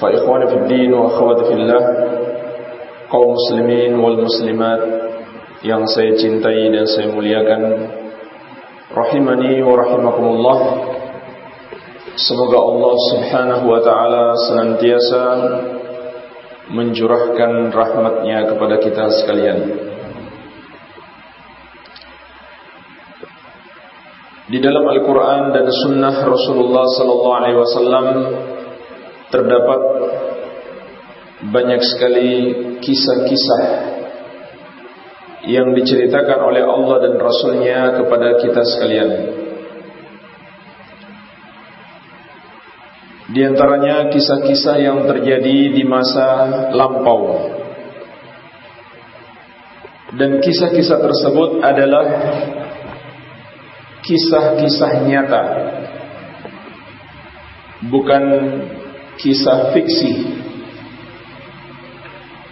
فإخواني في الدين وأخواتي في الله kaum muslimin wal muslimat yang saya cintai dan saya muliakan rahimani wa rahimakumullah semoga Allah Subhanahu wa taala senantiasa mencurahkan rahmatnya kepada kita sekalian di dalam Al-Qur'an dan sunnah Rasulullah sallallahu alaihi wasallam terdapat banyak sekali kisah-kisah yang diceritakan oleh Allah dan Rasulnya kepada kita sekalian. Di antaranya kisah-kisah yang terjadi di masa lampau. Dan kisah-kisah tersebut adalah kisah-kisah nyata. Bukan kisah fiksi.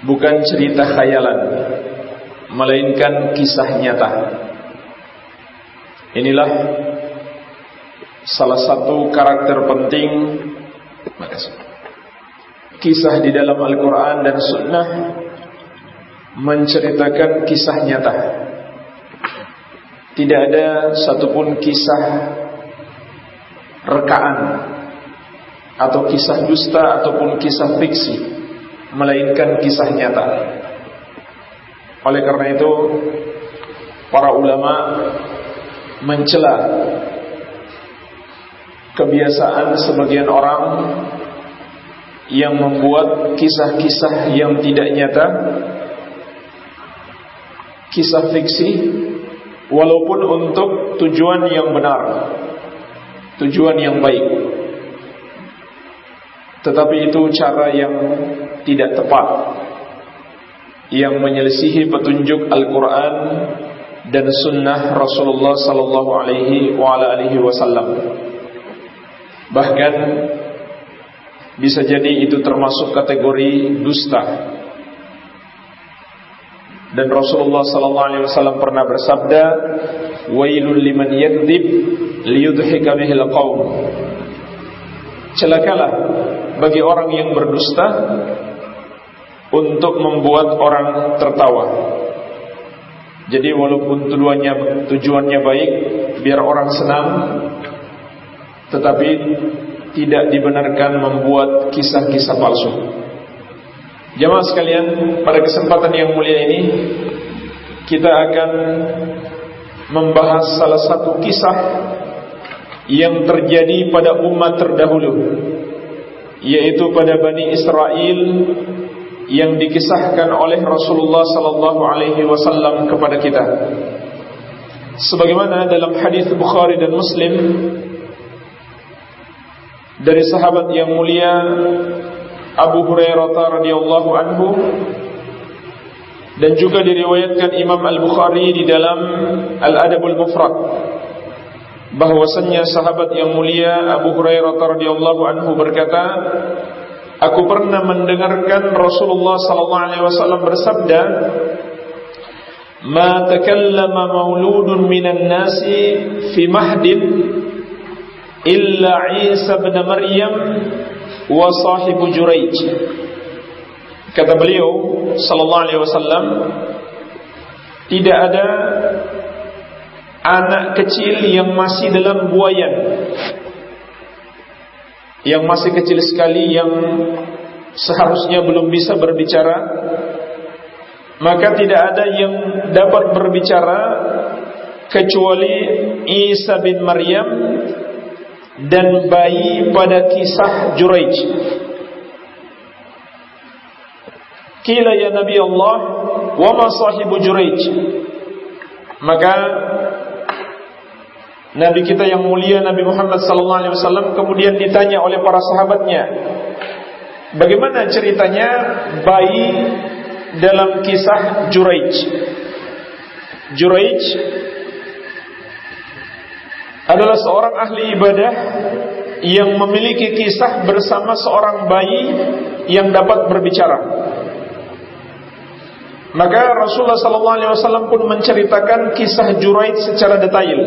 Bukan cerita khayalan melainkan kisah nyata. Inilah salah satu karakter penting. Kisah di dalam Al-Quran dan Sunnah menceritakan kisah nyata. Tidak ada satupun kisah rekaan atau kisah dusta ataupun kisah fiksi melainkan kisah nyata. Oleh karena itu para ulama mencela kebiasaan sebagian orang yang membuat kisah-kisah yang tidak nyata kisah fiksi walaupun untuk tujuan yang benar tujuan yang baik tetapi itu cara yang tidak tepat yang menyelisihi petunjuk Al-Quran dan Sunnah Rasulullah Sallallahu Alaihi Wasallam. Bahkan bisa jadi itu termasuk kategori dusta. Dan Rasulullah Sallallahu Alaihi Wasallam pernah bersabda, "Wailul liman yakdzib liyudhika bihil qaum." Celakalah bagi orang yang berdusta untuk membuat orang tertawa. Jadi walaupun tujuannya tujuannya baik biar orang senang tetapi tidak dibenarkan membuat kisah-kisah palsu. Jamaah sekalian, pada kesempatan yang mulia ini kita akan membahas salah satu kisah yang terjadi pada umat terdahulu yaitu pada Bani Israel yang dikisahkan oleh Rasulullah sallallahu alaihi wasallam kepada kita. Sebagaimana dalam hadis Bukhari dan Muslim dari sahabat yang mulia Abu Hurairah radhiyallahu anhu dan juga diriwayatkan Imam Al-Bukhari di dalam Al-Adabul Mufrad bahwasannya sahabat yang mulia Abu Hurairah radhiyallahu anhu berkata, aku pernah mendengarkan Rasulullah sallallahu alaihi wasallam bersabda, "Ma takallama mauludun minan nasi fi mahdin illa Isa bin Maryam wa sahibu Juraij." Kata beliau sallallahu alaihi wasallam, tidak ada anak kecil yang masih dalam buayan. Yang masih kecil sekali yang seharusnya belum bisa berbicara. Maka tidak ada yang dapat berbicara kecuali Isa bin Maryam dan bayi pada kisah Juraij Kila ya Nabi Allah wa ma sahibu Juraij maka Nabi kita yang mulia Nabi Muhammad sallallahu alaihi wasallam kemudian ditanya oleh para sahabatnya, Bagaimana ceritanya bayi dalam kisah Juraij? Juraij adalah seorang ahli ibadah yang memiliki kisah bersama seorang bayi yang dapat berbicara. Maka Rasulullah sallallahu alaihi wasallam pun menceritakan kisah Juraij secara detail.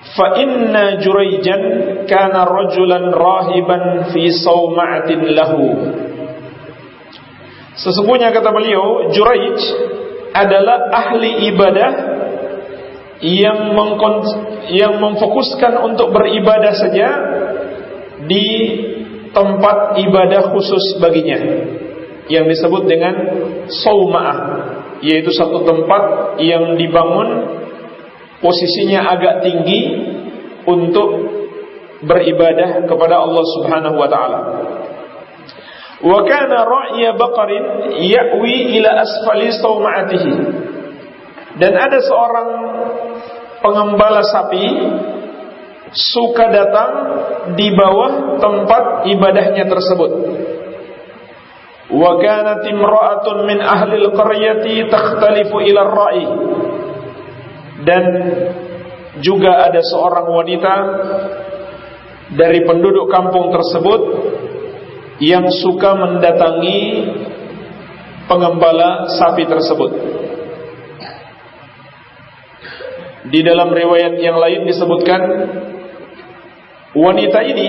Fa inna Juraijan kana rajulan rahiban fi sawma'atin lahu. Sesungguhnya kata beliau, Juraij adalah ahli ibadah yang yang memfokuskan untuk beribadah saja di tempat ibadah khusus baginya yang disebut dengan sauma'ah yaitu satu tempat yang dibangun posisinya agak tinggi untuk beribadah kepada Allah Subhanahu wa taala. Wa kana ra'ya baqarin ya'wi ila asfali sauma'atihi. Dan ada seorang pengembala sapi suka datang di bawah tempat ibadahnya tersebut. Wa kanat imra'atun min ahli al-qaryati takhtalifu ila ar-ra'i. Dan juga ada seorang wanita dari penduduk kampung tersebut yang suka mendatangi pengembala sapi tersebut. Di dalam riwayat yang lain disebutkan wanita ini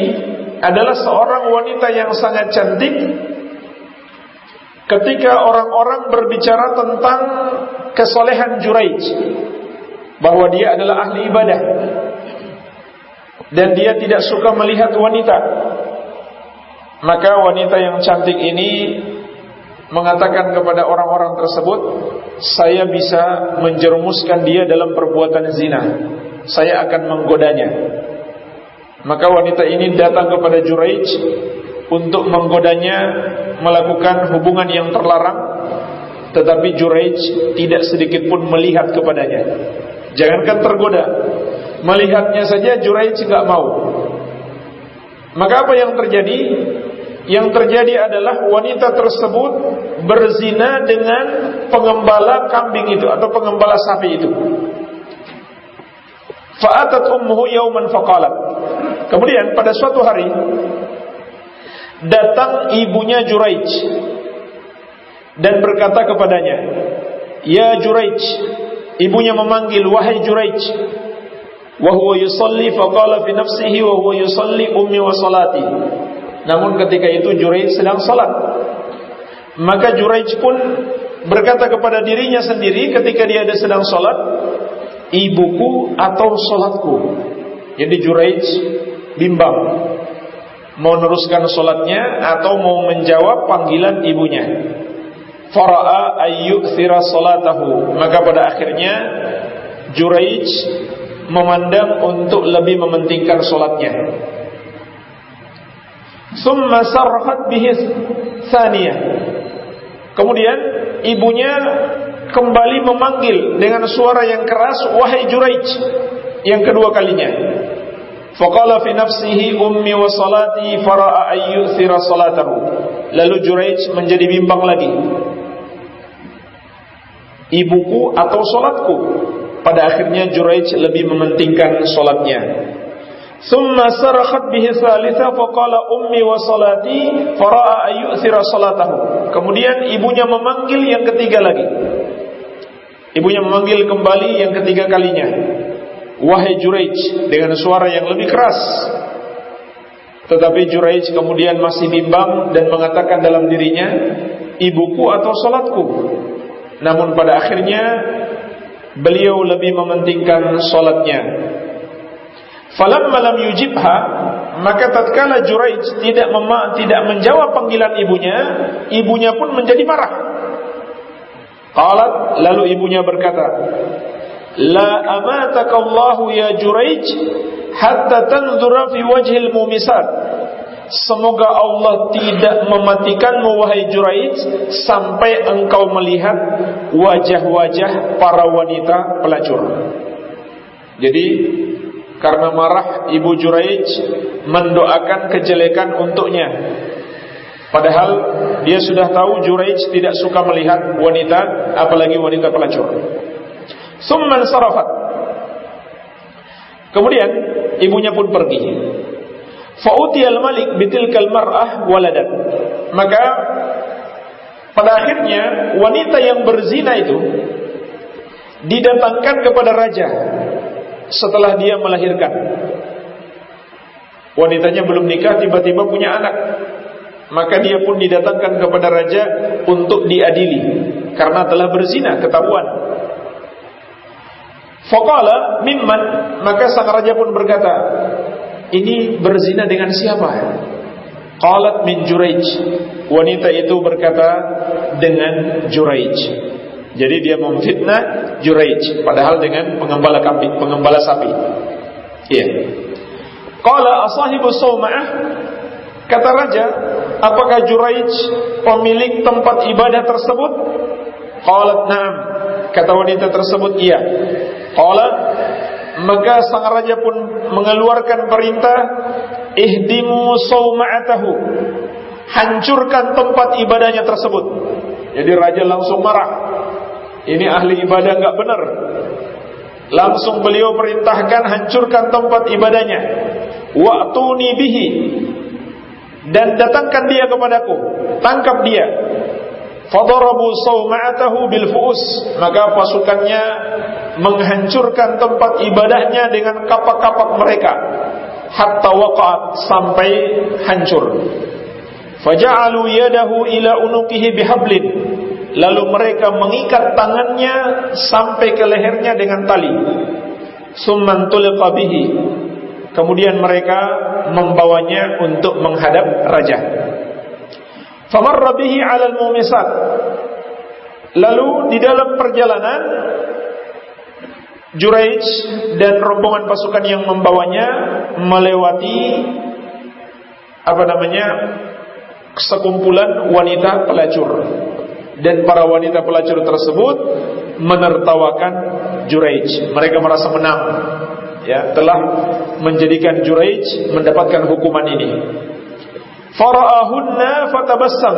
adalah seorang wanita yang sangat cantik ketika orang-orang berbicara tentang kesolehan Juraij bahwa dia adalah ahli ibadah dan dia tidak suka melihat wanita maka wanita yang cantik ini mengatakan kepada orang-orang tersebut, saya bisa menjerumuskan dia dalam perbuatan zina. Saya akan menggodanya. Maka wanita ini datang kepada Juraij untuk menggodanya melakukan hubungan yang terlarang, tetapi Juraij tidak sedikit pun melihat kepadanya. Jangankan tergoda, melihatnya saja Juraij nggak mau. Maka apa yang terjadi? Yang terjadi adalah wanita tersebut berzina dengan pengembala kambing itu atau pengembala sapi itu. Fa'atat ummuhu yauman faqalat. Kemudian pada suatu hari datang ibunya Juraij dan berkata kepadanya, "Ya Juraij." Ibunya memanggil, "Wahai Juraij." Wa huwa yusalli faqala fi nafsihi wa huwa yusalli ummi wa salati. Namun ketika itu Juraij sedang salat. Maka Juraij pun berkata kepada dirinya sendiri ketika dia ada sedang salat, ibuku atau salatku. Jadi Juraij bimbang mau meneruskan salatnya atau mau menjawab panggilan ibunya. Fara'a ayyukthira salatahu. Maka pada akhirnya Juraij memandang untuk lebih mementingkan salatnya. Summa sarhat bihi thaniyah. Kemudian ibunya kembali memanggil dengan suara yang keras, "Wahai Juraij." Yang kedua kalinya. Faqala fi nafsihi ummi wa salati fara'a ayyuthira salatahu. Lalu Juraij menjadi bimbang lagi. Ibuku atau salatku? Pada akhirnya Juraij lebih mementingkan salatnya. Thumma sarakhat bihi thalitha faqala ummi wa salati fara'a ayyuthira salatahu. Kemudian ibunya memanggil yang ketiga lagi. Ibunya memanggil kembali yang ketiga kalinya. Wahai Juraij dengan suara yang lebih keras. Tetapi Juraij kemudian masih bimbang dan mengatakan dalam dirinya, ibuku atau salatku. Namun pada akhirnya beliau lebih mementingkan salatnya Falamma lam yujibha maka tatkala Juraij tidak mema tidak menjawab panggilan ibunya, ibunya pun menjadi marah. Qalat lalu ibunya berkata, La amataka Allahu ya Juraij hatta tanzura fi wajhil mumisat. Semoga Allah tidak mematikanmu wahai Juraij sampai engkau melihat wajah-wajah para wanita pelacur. Jadi karena marah ibu Juraij mendoakan kejelekan untuknya. Padahal dia sudah tahu Juraij tidak suka melihat wanita apalagi wanita pelacur. Summan sarafat. Kemudian ibunya pun pergi. Fa'utiyal malik bitilkal mar'ah waladat. Maka pada akhirnya wanita yang berzina itu didatangkan kepada raja setelah dia melahirkan. Wanitanya belum nikah tiba-tiba punya anak. Maka dia pun didatangkan kepada raja untuk diadili karena telah berzina ketahuan. Faqala mimman maka sang raja pun berkata, "Ini berzina dengan siapa?" Qalat min Juraij. Wanita itu berkata dengan Juraij. Jadi dia memfitnah Juraij padahal dengan pengembala kambing, pengembala sapi. Iya. Qala asahibu Sawma'ah Kata raja, apakah Juraij pemilik tempat ibadah tersebut? Qalat na'am. Kata wanita tersebut, iya. Qalat maka sang raja pun mengeluarkan perintah ihdimu sawma'atahu. Hancurkan tempat ibadahnya tersebut. Jadi raja langsung marah. Ini ahli ibadah enggak benar. Langsung beliau perintahkan hancurkan tempat ibadahnya. Wa'tuni bihi dan datangkan dia kepadaku tangkap dia fadarabu sawma'atahu bil fuus. Maka pasukannya menghancurkan tempat ibadahnya dengan kapak-kapak mereka. Hatta waqa'at sampai hancur. Faja'alu yadahu ila unuqihi bihablin. Lalu mereka mengikat tangannya sampai ke lehernya dengan tali. Summan tulqa bihi. Kemudian mereka membawanya untuk menghadap raja. Famarra bihi 'alal mumisat. Lalu di dalam perjalanan Juraij dan rombongan pasukan yang membawanya melewati apa namanya sekumpulan wanita pelacur dan para wanita pelacur tersebut menertawakan Juraij. Mereka merasa menang ya telah menjadikan Juraij mendapatkan hukuman ini. Fara'ahunna fatabassam.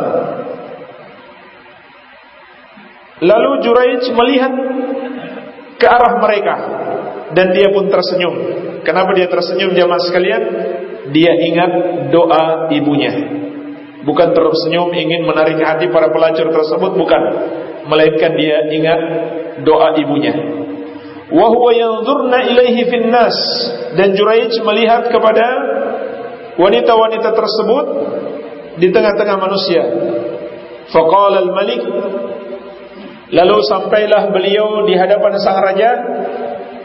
Lalu Juraij melihat ke arah mereka dan dia pun tersenyum. Kenapa dia tersenyum jamaah sekalian? Dia ingat doa ibunya. Bukan tersenyum ingin menarik hati para pelacur tersebut, bukan. Melainkan dia ingat doa ibunya wa huwa yanzurna ilaihi finnas dan Juraij melihat kepada wanita-wanita tersebut di tengah-tengah manusia. Faqala al-malik lalu sampailah beliau di hadapan sang raja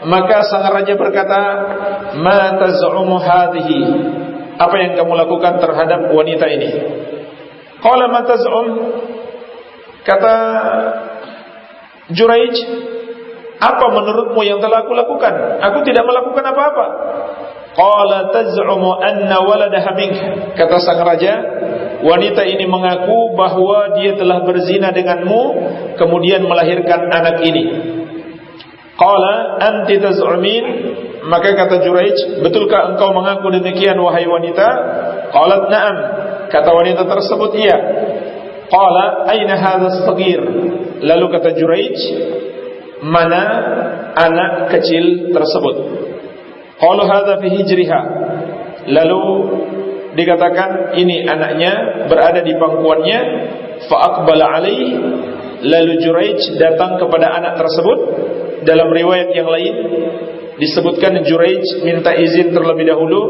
maka sang raja berkata ma taz'umu hadhihi apa yang kamu lakukan terhadap wanita ini qala ma taz'um kata Juraij apa menurutmu yang telah aku lakukan? Aku tidak melakukan apa-apa. Qala taz'umu anna waladaha mink. Kata sang raja, wanita ini mengaku bahwa dia telah berzina denganmu kemudian melahirkan anak ini. Qala anti taz'umin? Maka kata Juraij, betulkah engkau mengaku demikian wahai wanita? Qalat na'am. Kata wanita tersebut, iya. Qala aina hadha as Lalu kata Juraij, mana anak kecil tersebut. Qalu hadza fi hijriha. Lalu dikatakan ini anaknya berada di pangkuannya fa aqbala alaih lalu Juraij datang kepada anak tersebut dalam riwayat yang lain disebutkan Juraij minta izin terlebih dahulu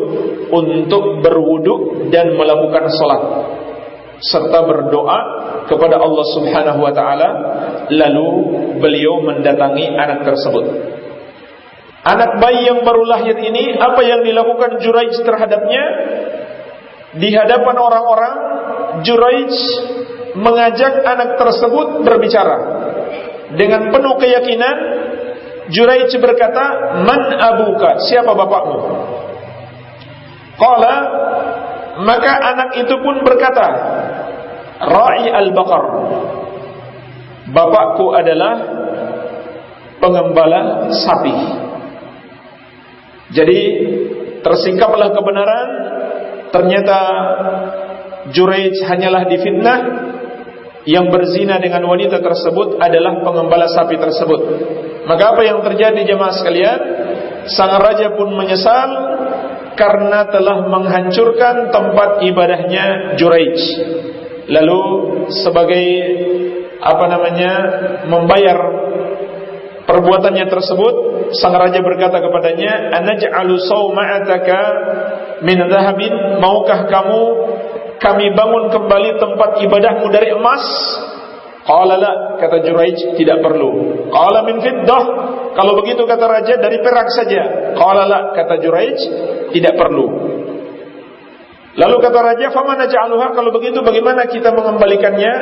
untuk berwudu dan melakukan salat serta berdoa kepada Allah Subhanahu wa taala lalu beliau mendatangi anak tersebut. Anak bayi yang baru lahir ini apa yang dilakukan Juraij terhadapnya? Di hadapan orang-orang Juraij mengajak anak tersebut berbicara. Dengan penuh keyakinan Juraij berkata, "Man abuka? Siapa bapakmu?" Qala maka anak itu pun berkata, "Ra'i al-baqar." Bapakku adalah pengembala sapi. Jadi tersingkaplah kebenaran, ternyata Juraij hanyalah difitnah yang berzina dengan wanita tersebut adalah pengembala sapi tersebut. Maka apa yang terjadi jemaah sekalian? Sang raja pun menyesal karena telah menghancurkan tempat ibadahnya Juraij. Lalu sebagai apa namanya membayar perbuatannya tersebut sang raja berkata kepadanya anaj'alu sawma'ataka min dhahabin? Maukah kamu kami bangun kembali tempat ibadahmu dari emas? Qala la kata Juraij tidak perlu. Qala min fiddah. Kalau begitu kata raja dari perak saja. Qala la kata Juraij tidak perlu. Lalu kata raja famana ja'aluha kalau begitu bagaimana kita mengembalikannya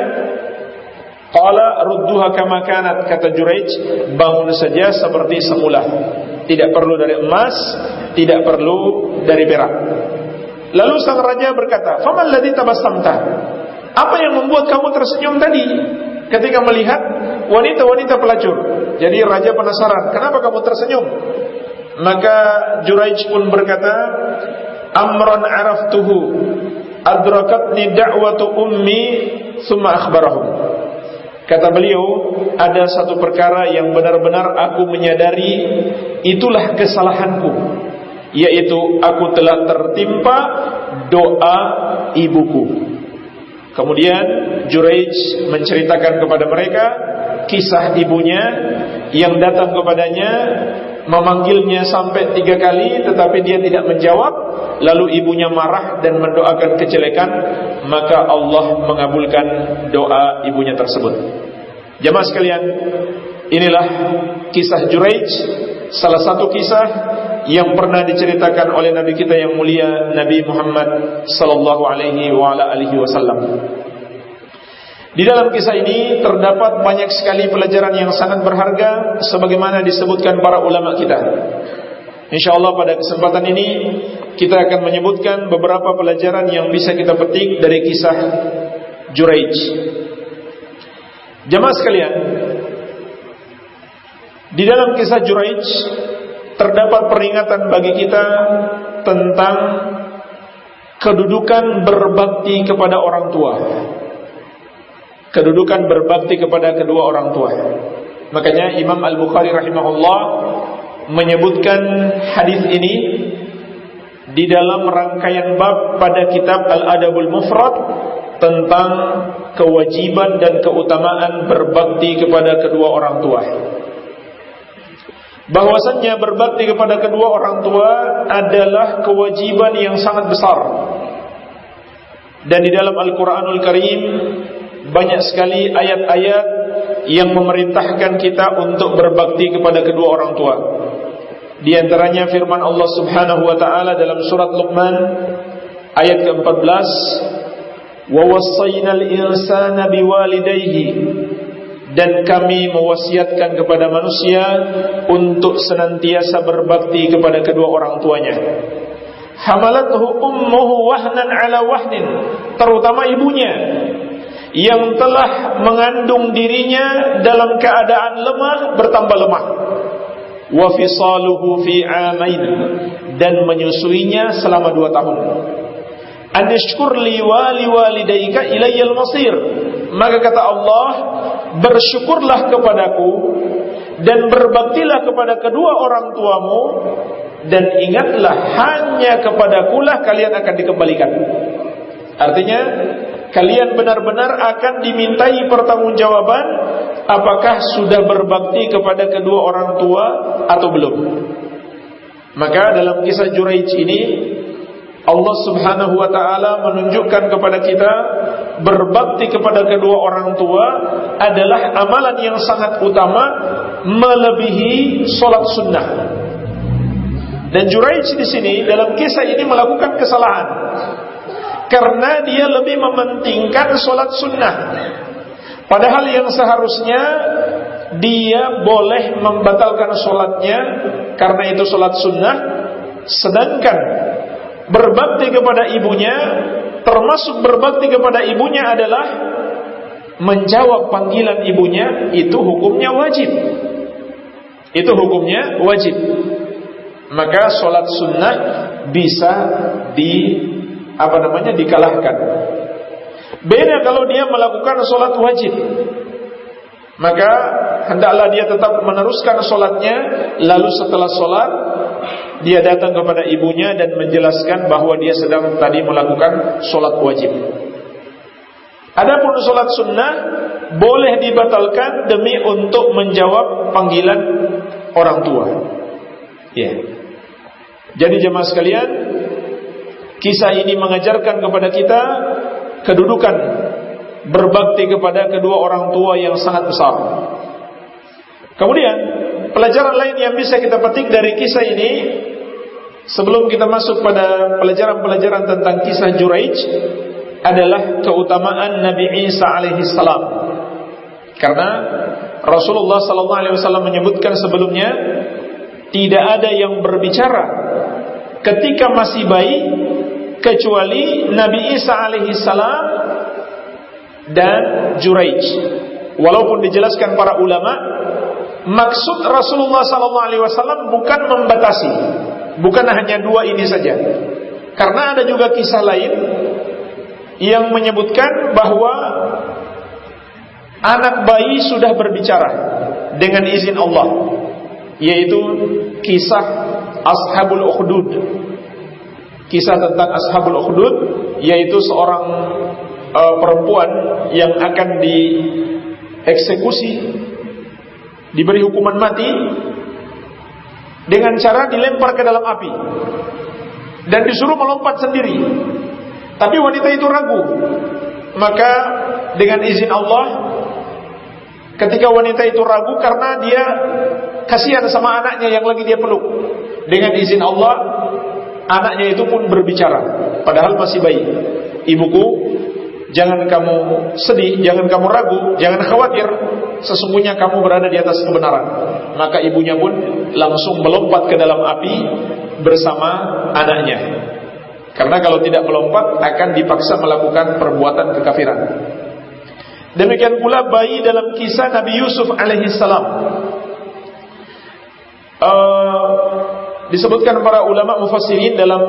Qala rudduha kama kanat kata Juraij bangun saja seperti semula. Tidak perlu dari emas tidak perlu dari perak. Lalu sang raja berkata faman ladzi tabassamta? Apa yang membuat kamu tersenyum tadi? Ketika melihat wanita-wanita pelacur. Jadi raja penasaran kenapa kamu tersenyum? Maka Juraij pun berkata amran araftuhu adrakatni da'watu ummi summa akhbarahum Kata beliau, ada satu perkara yang benar-benar aku menyadari itulah kesalahanku, yaitu aku telah tertimpa doa ibuku. Kemudian Juraij menceritakan kepada mereka kisah ibunya yang datang kepadanya memanggilnya sampai tiga kali tetapi dia tidak menjawab. Lalu ibunya marah dan mendoakan kejelekan maka Allah mengabulkan doa ibunya tersebut. Jemaah sekalian inilah kisah Juraij salah satu kisah yang pernah diceritakan oleh nabi kita yang mulia Nabi Muhammad sallallahu alaihi ala wasallam di dalam kisah ini terdapat banyak sekali pelajaran yang sangat berharga sebagaimana disebutkan para ulama kita. Insyaallah pada kesempatan ini kita akan menyebutkan beberapa pelajaran yang bisa kita petik dari kisah Juraij. Jemaah sekalian, di dalam kisah Juraij terdapat peringatan bagi kita tentang kedudukan berbakti kepada orang tua kedudukan berbakti kepada kedua orang tua. Makanya Imam Al-Bukhari rahimahullah menyebutkan hadis ini di dalam rangkaian bab pada kitab Al-Adabul Mufrad tentang kewajiban dan keutamaan berbakti kepada kedua orang tua. Bahwasannya berbakti kepada kedua orang tua adalah kewajiban yang sangat besar. Dan di dalam Al-Qur'anul Karim banyak sekali ayat-ayat yang memerintahkan kita untuk berbakti kepada kedua orang tua. Di antaranya firman Allah Subhanahu wa taala dalam surat Luqman ayat ke-14, "Wa wassaynal insana biwalidayhi" dan kami mewasiatkan kepada manusia untuk senantiasa berbakti kepada kedua orang tuanya. Hamalathu ummuhu wahnan ala wahnin, terutama ibunya yang telah mengandung dirinya dalam keadaan lemah bertambah lemah. Wa fisaluhu fi amain. Dan menyusuinya selama dua tahun. Anishkur li wali walidayka ilayyal masir. Maka kata Allah bersyukurlah kepadaku dan berbaktilah kepada kedua orang tuamu dan ingatlah hanya kepadakulah kalian akan dikembalikan. Artinya kalian benar-benar akan dimintai pertanggungjawaban apakah sudah berbakti kepada kedua orang tua atau belum. Maka dalam kisah Juraij ini Allah Subhanahu wa taala menunjukkan kepada kita berbakti kepada kedua orang tua adalah amalan yang sangat utama melebihi solat sunnah. Dan Juraij di sini dalam kisah ini melakukan kesalahan karena dia lebih mementingkan sholat sunnah. Padahal yang seharusnya dia boleh membatalkan sholatnya karena itu sholat sunnah, sedangkan berbakti kepada ibunya, termasuk berbakti kepada ibunya adalah menjawab panggilan ibunya, itu hukumnya wajib. Itu hukumnya wajib. Maka sholat sunnah bisa di apa namanya dikalahkan. Beda kalau dia melakukan sholat wajib. Maka hendaklah dia tetap meneruskan sholatnya Lalu setelah sholat Dia datang kepada ibunya dan menjelaskan bahwa dia sedang tadi melakukan sholat wajib. Adapun sholat sunnah Boleh dibatalkan demi untuk menjawab panggilan orang tua. Ya. Jadi jemaah sekalian Kisah ini mengajarkan kepada kita kedudukan berbakti kepada kedua orang tua yang sangat besar. Kemudian, pelajaran lain yang bisa kita petik dari kisah ini sebelum kita masuk pada pelajaran-pelajaran tentang kisah Juraij adalah keutamaan Nabi Isa alaihi salam. Karena Rasulullah sallallahu alaihi wasallam menyebutkan sebelumnya tidak ada yang berbicara ketika masih bayi kecuali Nabi Isa alaihi salam dan Juraij. Walaupun dijelaskan para ulama, maksud Rasulullah sallallahu alaihi wasallam bukan membatasi, bukan hanya dua ini saja. Karena ada juga kisah lain yang menyebutkan bahwa anak bayi sudah berbicara dengan izin Allah, yaitu kisah Ashabul Ukhdud kisah tentang Ashabul Ukhdud yaitu seorang uh, perempuan yang akan dieksekusi diberi hukuman mati dengan cara dilempar ke dalam api dan disuruh melompat sendiri. Tapi wanita itu ragu. Maka dengan izin Allah ketika wanita itu ragu karena dia kasihan sama anaknya yang lagi dia peluk. Dengan izin Allah Anaknya itu pun berbicara. Padahal masih bayi. Ibuku Jangan kamu sedih Jangan kamu ragu Jangan khawatir. Sesungguhnya kamu berada di atas kebenaran. Maka ibunya pun langsung melompat ke dalam api Bersama anaknya. Karena kalau tidak melompat Akan dipaksa melakukan perbuatan kekafiran. Demikian pula bayi dalam kisah Nabi Yusuf alaihissalam. Uh, disebutkan para ulama mufassirin dalam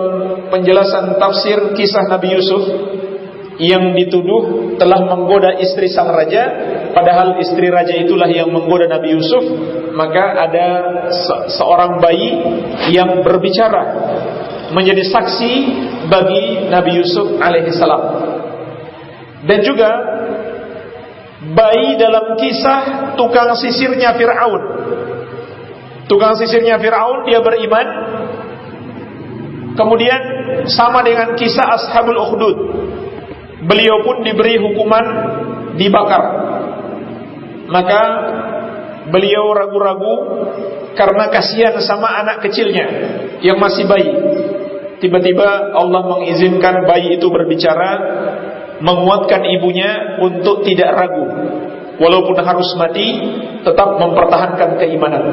penjelasan tafsir kisah Nabi Yusuf yang dituduh telah menggoda istri sang raja padahal istri raja itulah yang menggoda Nabi Yusuf maka ada se seorang bayi yang berbicara menjadi saksi bagi Nabi Yusuf alaihissalam dan juga bayi dalam kisah tukang sisirnya Fir'aun Tukang sisirnya Fir'aun dia beriman. Kemudian sama dengan kisah Ashabul Ukhdud. Beliau pun diberi hukuman dibakar. Maka beliau ragu-ragu Karena kasihan sama anak kecilnya Yang masih bayi. Tiba-tiba Allah mengizinkan bayi itu berbicara Menguatkan ibunya untuk tidak ragu. Walaupun harus mati Tetap mempertahankan keimanan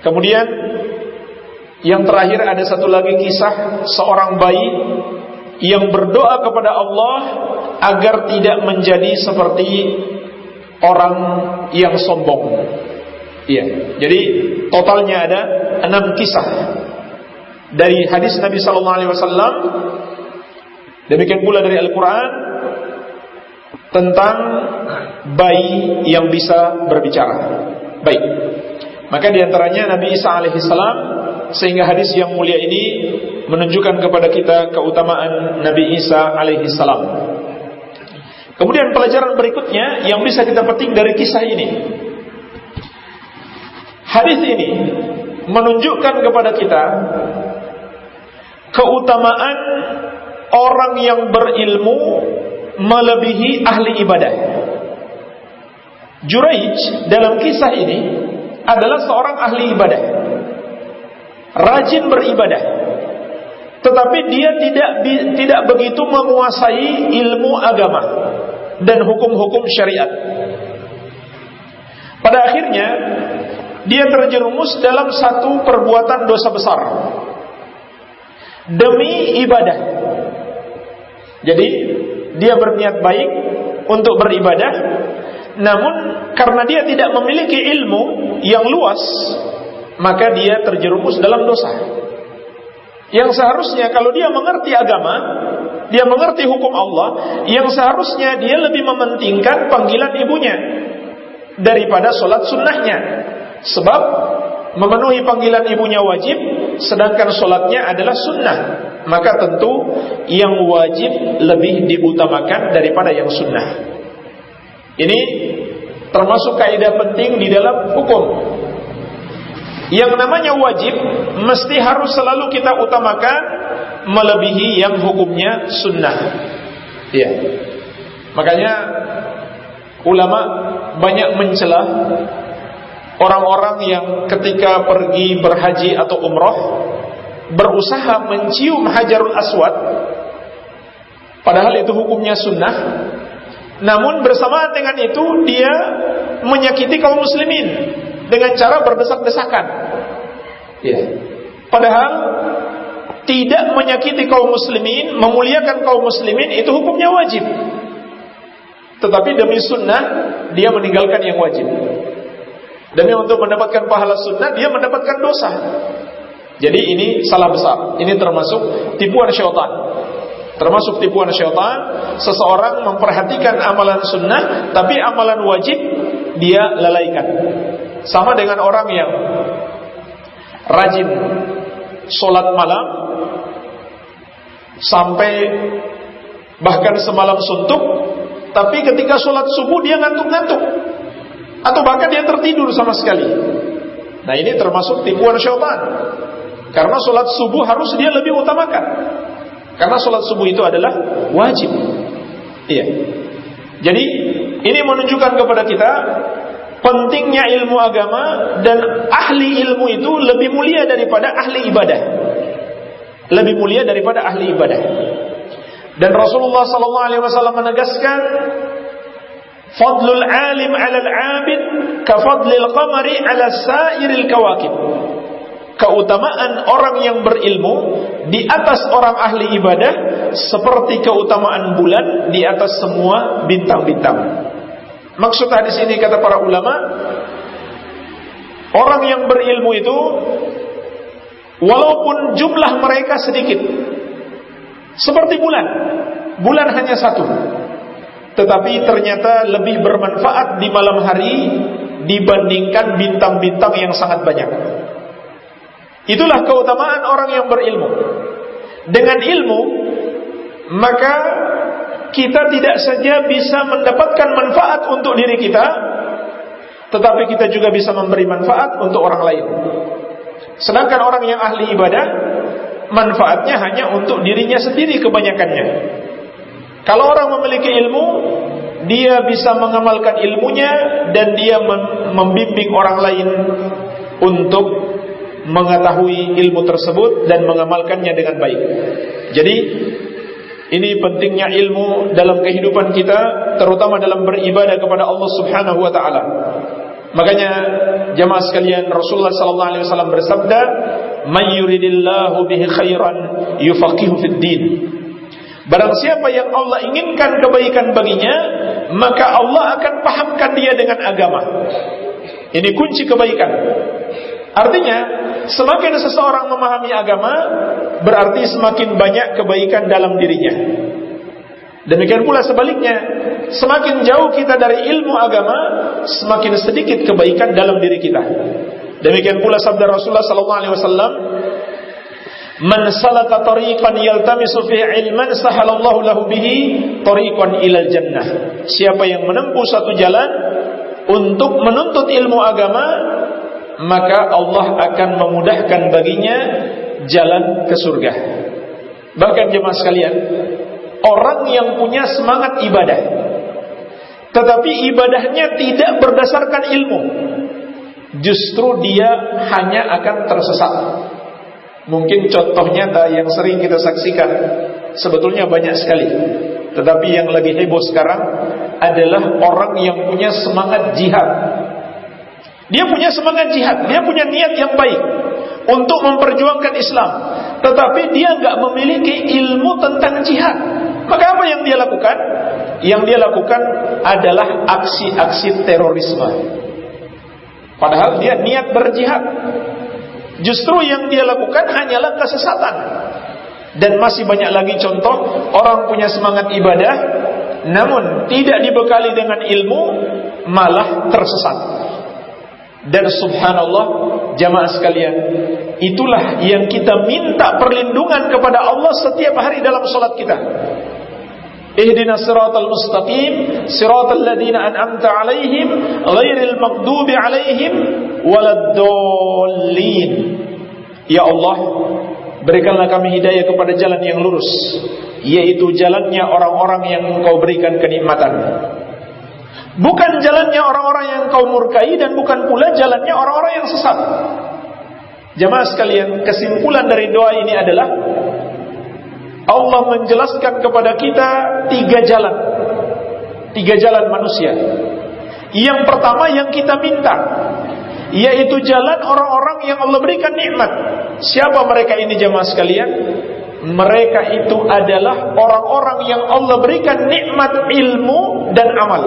Kemudian yang terakhir ada satu lagi kisah seorang bayi yang berdoa kepada Allah agar tidak menjadi seperti orang yang sombong. Iya. Jadi totalnya ada enam kisah dari hadis Nabi Sallallahu Alaihi Wasallam. Demikian pula dari Al-Quran tentang bayi yang bisa berbicara. Baik. Maka di antaranya Nabi Isa alaihissalam sehingga hadis yang mulia ini menunjukkan kepada kita keutamaan Nabi Isa alaihissalam. Kemudian pelajaran berikutnya yang bisa kita petik dari kisah ini. Hadis ini menunjukkan kepada kita keutamaan orang yang berilmu melebihi ahli ibadah. Juraij dalam kisah ini adalah seorang ahli ibadah. Rajin beribadah. Tetapi dia tidak tidak begitu menguasai ilmu agama dan hukum-hukum syariat. Pada akhirnya dia terjerumus dalam satu perbuatan dosa besar demi ibadah. Jadi dia berniat baik untuk beribadah, namun karena dia tidak memiliki ilmu yang luas, maka dia terjerumus dalam dosa. Yang seharusnya kalau dia mengerti agama, dia mengerti hukum Allah, yang seharusnya dia lebih mementingkan panggilan ibunya daripada sholat sunnahnya. Sebab memenuhi panggilan ibunya wajib, sedangkan sholatnya adalah sunnah. Maka tentu yang wajib lebih diutamakan daripada yang sunnah. Ini termasuk kaidah penting di dalam hukum. Yang namanya wajib mesti harus selalu kita utamakan melebihi yang hukumnya sunnah. Ya. Makanya ulama banyak mencela orang-orang yang ketika pergi berhaji atau umroh berusaha mencium hajarul aswad padahal itu hukumnya sunnah namun bersamaan dengan itu dia menyakiti kaum muslimin dengan cara berdesak-desakan. Ya. Padahal tidak menyakiti kaum muslimin, memuliakan kaum muslimin itu hukumnya wajib. Tetapi demi sunnah dia meninggalkan yang wajib. Demi untuk mendapatkan pahala sunnah dia mendapatkan dosa. Jadi ini salah besar. Ini termasuk tipuan syaitan. Termasuk tipuan syaitan, seseorang memperhatikan amalan sunnah, tapi amalan wajib dia lalaikan. Sama dengan orang yang rajin sholat malam sampai bahkan semalam suntuk, tapi ketika sholat subuh dia ngantuk-ngantuk, atau bahkan dia tertidur sama sekali. Nah ini termasuk tipuan syaitan. Karena sholat subuh harus dia lebih utamakan. Karena sholat subuh itu adalah wajib. Iya. Jadi ini menunjukkan kepada kita pentingnya ilmu agama dan ahli ilmu itu lebih mulia daripada ahli ibadah. Lebih mulia daripada ahli ibadah. Dan Rasulullah wasallam menegaskan fadlul alim 'ala al-'abid ka fadlil qamari 'ala sairil kawakib. Keutamaan orang yang berilmu di atas orang ahli ibadah seperti keutamaan bulan di atas semua bintang-bintang. Maksud hadis ini kata para ulama, orang yang berilmu itu walaupun jumlah mereka sedikit seperti bulan. Bulan hanya satu. Tetapi ternyata lebih bermanfaat di malam hari dibandingkan bintang-bintang yang sangat banyak. Itulah keutamaan orang yang berilmu. Dengan ilmu, maka kita tidak saja bisa mendapatkan manfaat untuk diri kita, tetapi kita juga bisa memberi manfaat untuk orang lain. Sedangkan orang yang ahli ibadah, manfaatnya hanya untuk dirinya sendiri kebanyakannya. Kalau orang memiliki ilmu, dia bisa mengamalkan ilmunya dan dia membimbing orang lain untuk mengetahui ilmu tersebut dan mengamalkannya dengan baik. Jadi ini pentingnya ilmu dalam kehidupan kita, terutama dalam beribadah kepada Allah Subhanahu wa taala. Makanya jemaah sekalian Rasulullah sallallahu alaihi wasallam bersabda, "May yuridillahu bihi khairan yufaqihu fid din." Barang siapa yang Allah inginkan kebaikan baginya, maka Allah akan pahamkan dia dengan agama. Ini kunci kebaikan. Artinya, semakin seseorang memahami agama, berarti semakin banyak kebaikan dalam dirinya. Demikian pula sebaliknya, semakin jauh kita dari ilmu agama, semakin sedikit kebaikan dalam diri kita. Demikian pula sabda Rasulullah sallallahu alaihi wasallam, "Man salaka tariqan yaltamisu fi ilman sahalallahu lahu bihi tariqan ilal jannah." Siapa yang menempuh satu jalan untuk menuntut ilmu agama, maka Allah akan memudahkan baginya jalan ke surga. Bahkan jemaah sekalian, orang yang punya semangat ibadah, tetapi ibadahnya tidak berdasarkan ilmu, justru dia hanya akan tersesat. Mungkin contohnya yang sering kita saksikan, sebetulnya banyak sekali. Tetapi yang lagi heboh sekarang adalah orang yang punya semangat jihad dia punya semangat jihad, dia punya niat yang baik untuk memperjuangkan Islam. Tetapi dia nggak memiliki ilmu tentang jihad. Maka apa yang dia lakukan? Yang dia lakukan adalah aksi-aksi terorisme. Padahal dia niat berjihad. Justru yang dia lakukan hanyalah kesesatan. Dan masih banyak lagi contoh orang punya semangat ibadah namun tidak dibekali dengan ilmu malah tersesat. Dan subhanallah jamaah sekalian, itulah yang kita minta perlindungan kepada Allah setiap hari dalam salat kita. Ihdina siratal mustaqim Siratal ladhina an'amta alaihim Ghairil maghdubi alaihim Waladdallin Ya Allah Berikanlah kami hidayah kepada jalan yang lurus Yaitu jalannya orang-orang yang engkau berikan kenikmatan Bukan jalannya orang-orang yang engkau murkai Dan bukan pula jalannya orang-orang yang sesat Jamaah sekalian Kesimpulan dari doa ini adalah Allah menjelaskan kepada kita tiga jalan. Tiga jalan manusia. Yang pertama yang kita minta yaitu jalan orang-orang yang Allah berikan nikmat. Siapa mereka ini jemaah sekalian? Mereka itu adalah orang-orang yang Allah berikan nikmat ilmu dan amal.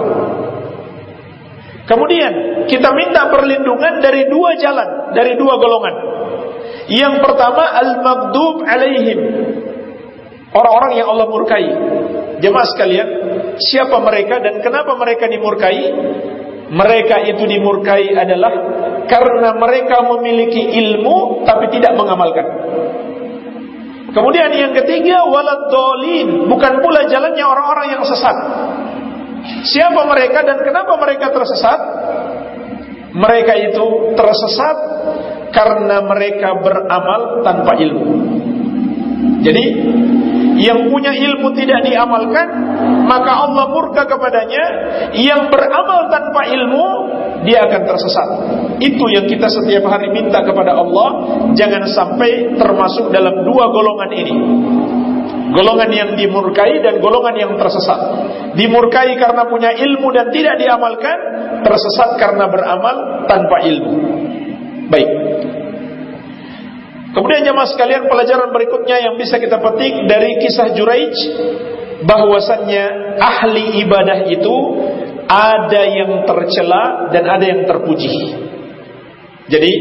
Kemudian kita minta perlindungan dari dua jalan, dari dua golongan. Yang pertama al-maghdub alaihim, Orang-orang yang Allah murkai. Jemaah sekalian, siapa mereka dan kenapa mereka dimurkai? Mereka itu dimurkai adalah karena mereka memiliki ilmu tapi tidak mengamalkan. Kemudian yang ketiga walad dolin, bukan pula jalannya orang-orang yang sesat. Siapa mereka dan kenapa mereka tersesat? Mereka itu tersesat karena mereka beramal tanpa ilmu. Jadi yang punya ilmu tidak diamalkan, maka Allah murka kepadanya. Yang beramal tanpa ilmu, dia akan tersesat. Itu yang kita setiap hari minta kepada Allah, jangan sampai termasuk dalam dua golongan ini. Golongan yang dimurkai dan golongan yang tersesat. Dimurkai karena punya ilmu dan tidak diamalkan, tersesat karena beramal tanpa ilmu. Baik. Kemudian jemaah sekalian pelajaran berikutnya yang bisa kita petik dari kisah Juraij bahwasannya ahli ibadah itu ada yang tercela dan ada yang terpuji. Jadi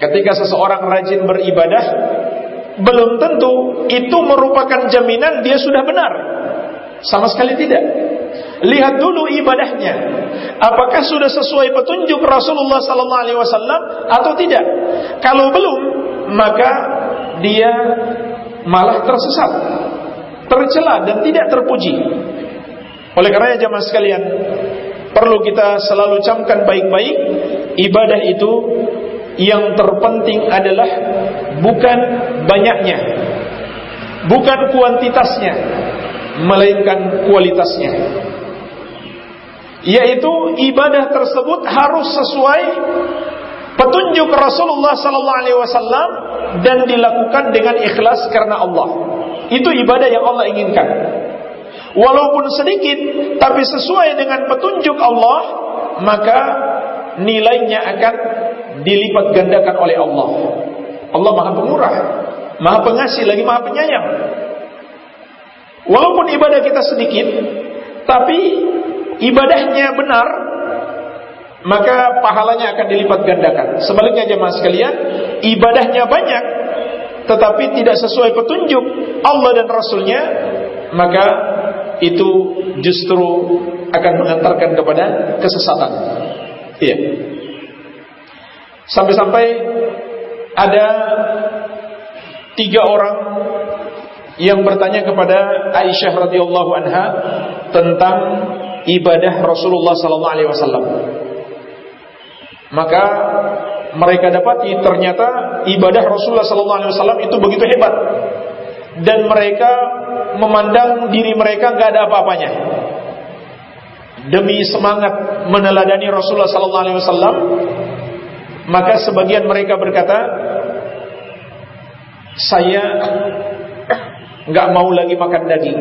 ketika seseorang rajin beribadah belum tentu itu merupakan jaminan dia sudah benar. Sama sekali tidak. Lihat dulu ibadahnya. Apakah sudah sesuai petunjuk Rasulullah wasallam atau tidak? Kalau belum, maka dia malah tersesat, tercela dan tidak terpuji. Oleh karenanya jemaah sekalian, perlu kita selalu camkan baik-baik ibadah itu yang terpenting adalah bukan banyaknya, bukan kuantitasnya, melainkan kualitasnya yaitu ibadah tersebut harus sesuai petunjuk Rasulullah sallallahu alaihi wasallam dan dilakukan dengan ikhlas karena Allah. Itu ibadah yang Allah inginkan. Walaupun sedikit tapi sesuai dengan petunjuk Allah, maka nilainya akan dilipat gandakan oleh Allah. Allah Maha Pemurah, Maha Pengasih lagi Maha Penyayang. Walaupun ibadah kita sedikit, tapi ibadahnya benar, maka pahalanya akan dilipat gandakan. Sebaliknya jemaah sekalian, ibadahnya banyak, tetapi tidak sesuai petunjuk Allah dan Rasulnya, maka itu justru akan mengantarkan kepada kesesatan. Iya. Sampai-sampai ada tiga orang yang bertanya kepada Aisyah radhiyallahu anha tentang ibadah Rasulullah sallallahu alaihi wasallam. Maka mereka dapati ternyata ibadah Rasulullah sallallahu alaihi wasallam itu begitu hebat dan mereka memandang diri mereka nggak ada apa-apanya. Demi semangat meneladani Rasulullah sallallahu alaihi wasallam, maka sebagian mereka berkata, saya nggak mau lagi makan daging.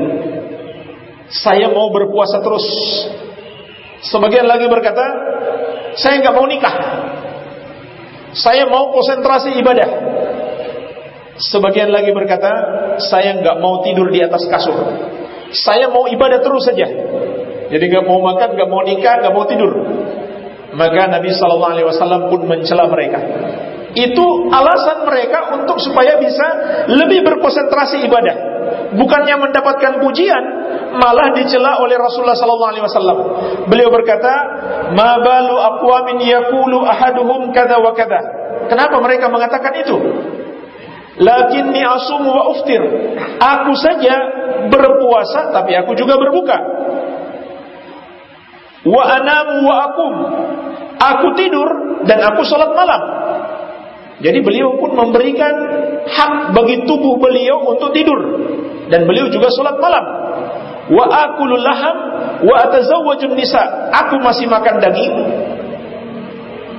Saya mau berpuasa terus. Sebagian lagi berkata, saya nggak mau nikah. Saya mau konsentrasi ibadah. Sebagian lagi berkata, saya nggak mau tidur di atas kasur. Saya mau ibadah terus saja. Jadi nggak mau makan, nggak mau nikah, nggak mau tidur. Maka Nabi Shallallahu Alaihi Wasallam pun mencela mereka. Itu alasan mereka untuk supaya bisa lebih berkonsentrasi ibadah. Bukannya mendapatkan pujian, malah dicela oleh Rasulullah sallallahu alaihi wasallam. Beliau berkata, "Ma balu aqwamin yaqulu ahaduhum kada wa kada." Kenapa mereka mengatakan itu? Lakinni asumu wa uftir. Aku saja berpuasa tapi aku juga berbuka. Wa anamu wa akum. Aku tidur dan aku salat malam. Jadi beliau pun memberikan hak bagi tubuh beliau untuk tidur dan beliau juga salat malam. Wa akulul laham wa atazawwajun nisa. Aku masih makan daging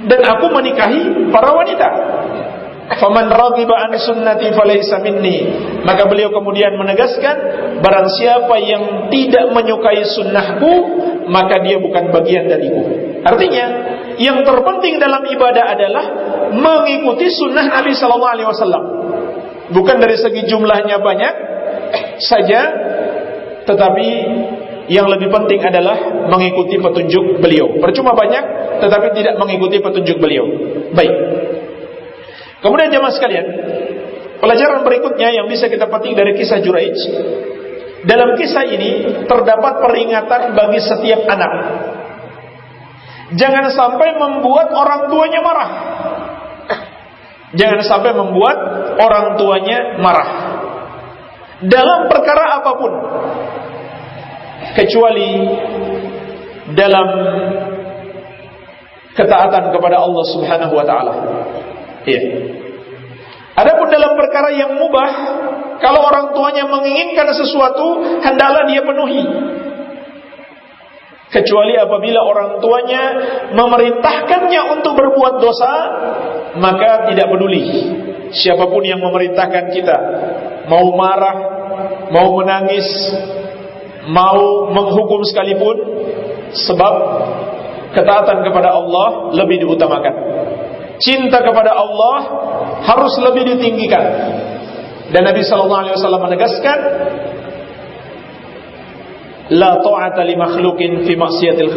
dan aku menikahi para wanita. Faman raghiba an sunnati falaysa minni. Maka beliau kemudian menegaskan barang siapa yang tidak menyukai sunnahku maka dia bukan bagian dariku. Artinya, yang terpenting dalam ibadah adalah mengikuti sunnah Nabi sallallahu alaihi wasallam. Bukan dari segi jumlahnya banyak saja, tetapi yang lebih penting adalah mengikuti petunjuk beliau. Percuma banyak, tetapi tidak mengikuti petunjuk beliau. Baik. Kemudian jemaah sekalian, pelajaran berikutnya yang bisa kita petik dari kisah Juraij. Dalam kisah ini terdapat peringatan bagi setiap anak. Jangan sampai membuat orang tuanya marah. Jangan sampai membuat orang tuanya marah. Dalam perkara apa pun kecuali dalam ketaatan kepada Allah Subhanahu wa taala. Iya. Adapun dalam perkara yang mubah, kalau orang tuanya menginginkan sesuatu, hendaklah dia penuhi. Kecuali apabila orang tuanya memerintahkannya untuk berbuat dosa, maka tidak peduli. Siapa pun yang memerintahkan kita, mau marah, mau menangis, mau menghukum sekalipun sebab ketaatan kepada Allah lebih diutamakan. Cinta kepada Allah harus lebih ditinggikan. Dan Nabi sallallahu alaihi wasallam menegaskan la ta'ata li makhluqin fi maksiatil.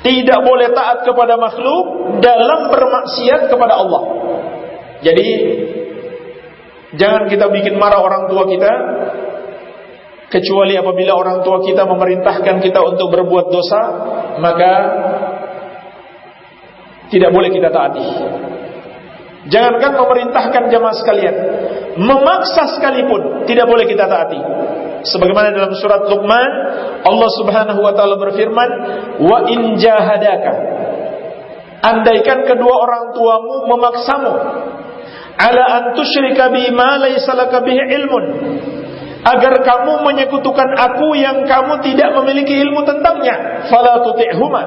Tidak boleh taat kepada makhluk dalam bermaksiat kepada Allah. Jadi jangan kita bikin marah orang tua kita kecuali apabila orang tua kita memerintahkan kita untuk berbuat dosa, maka tidak boleh kita taati. Jangankan memerintahkan jamaah sekalian, memaksa sekalipun tidak boleh kita taati. Sebagaimana dalam surat Luqman, Allah Subhanahu wa taala berfirman, "Wa in jahadaka" Andaikan kedua orang tuamu memaksamu ala an tusyrika bima laysa laka bihi ilmun agar kamu menyekutukan aku yang kamu tidak memiliki ilmu tentangnya fala tuti'huma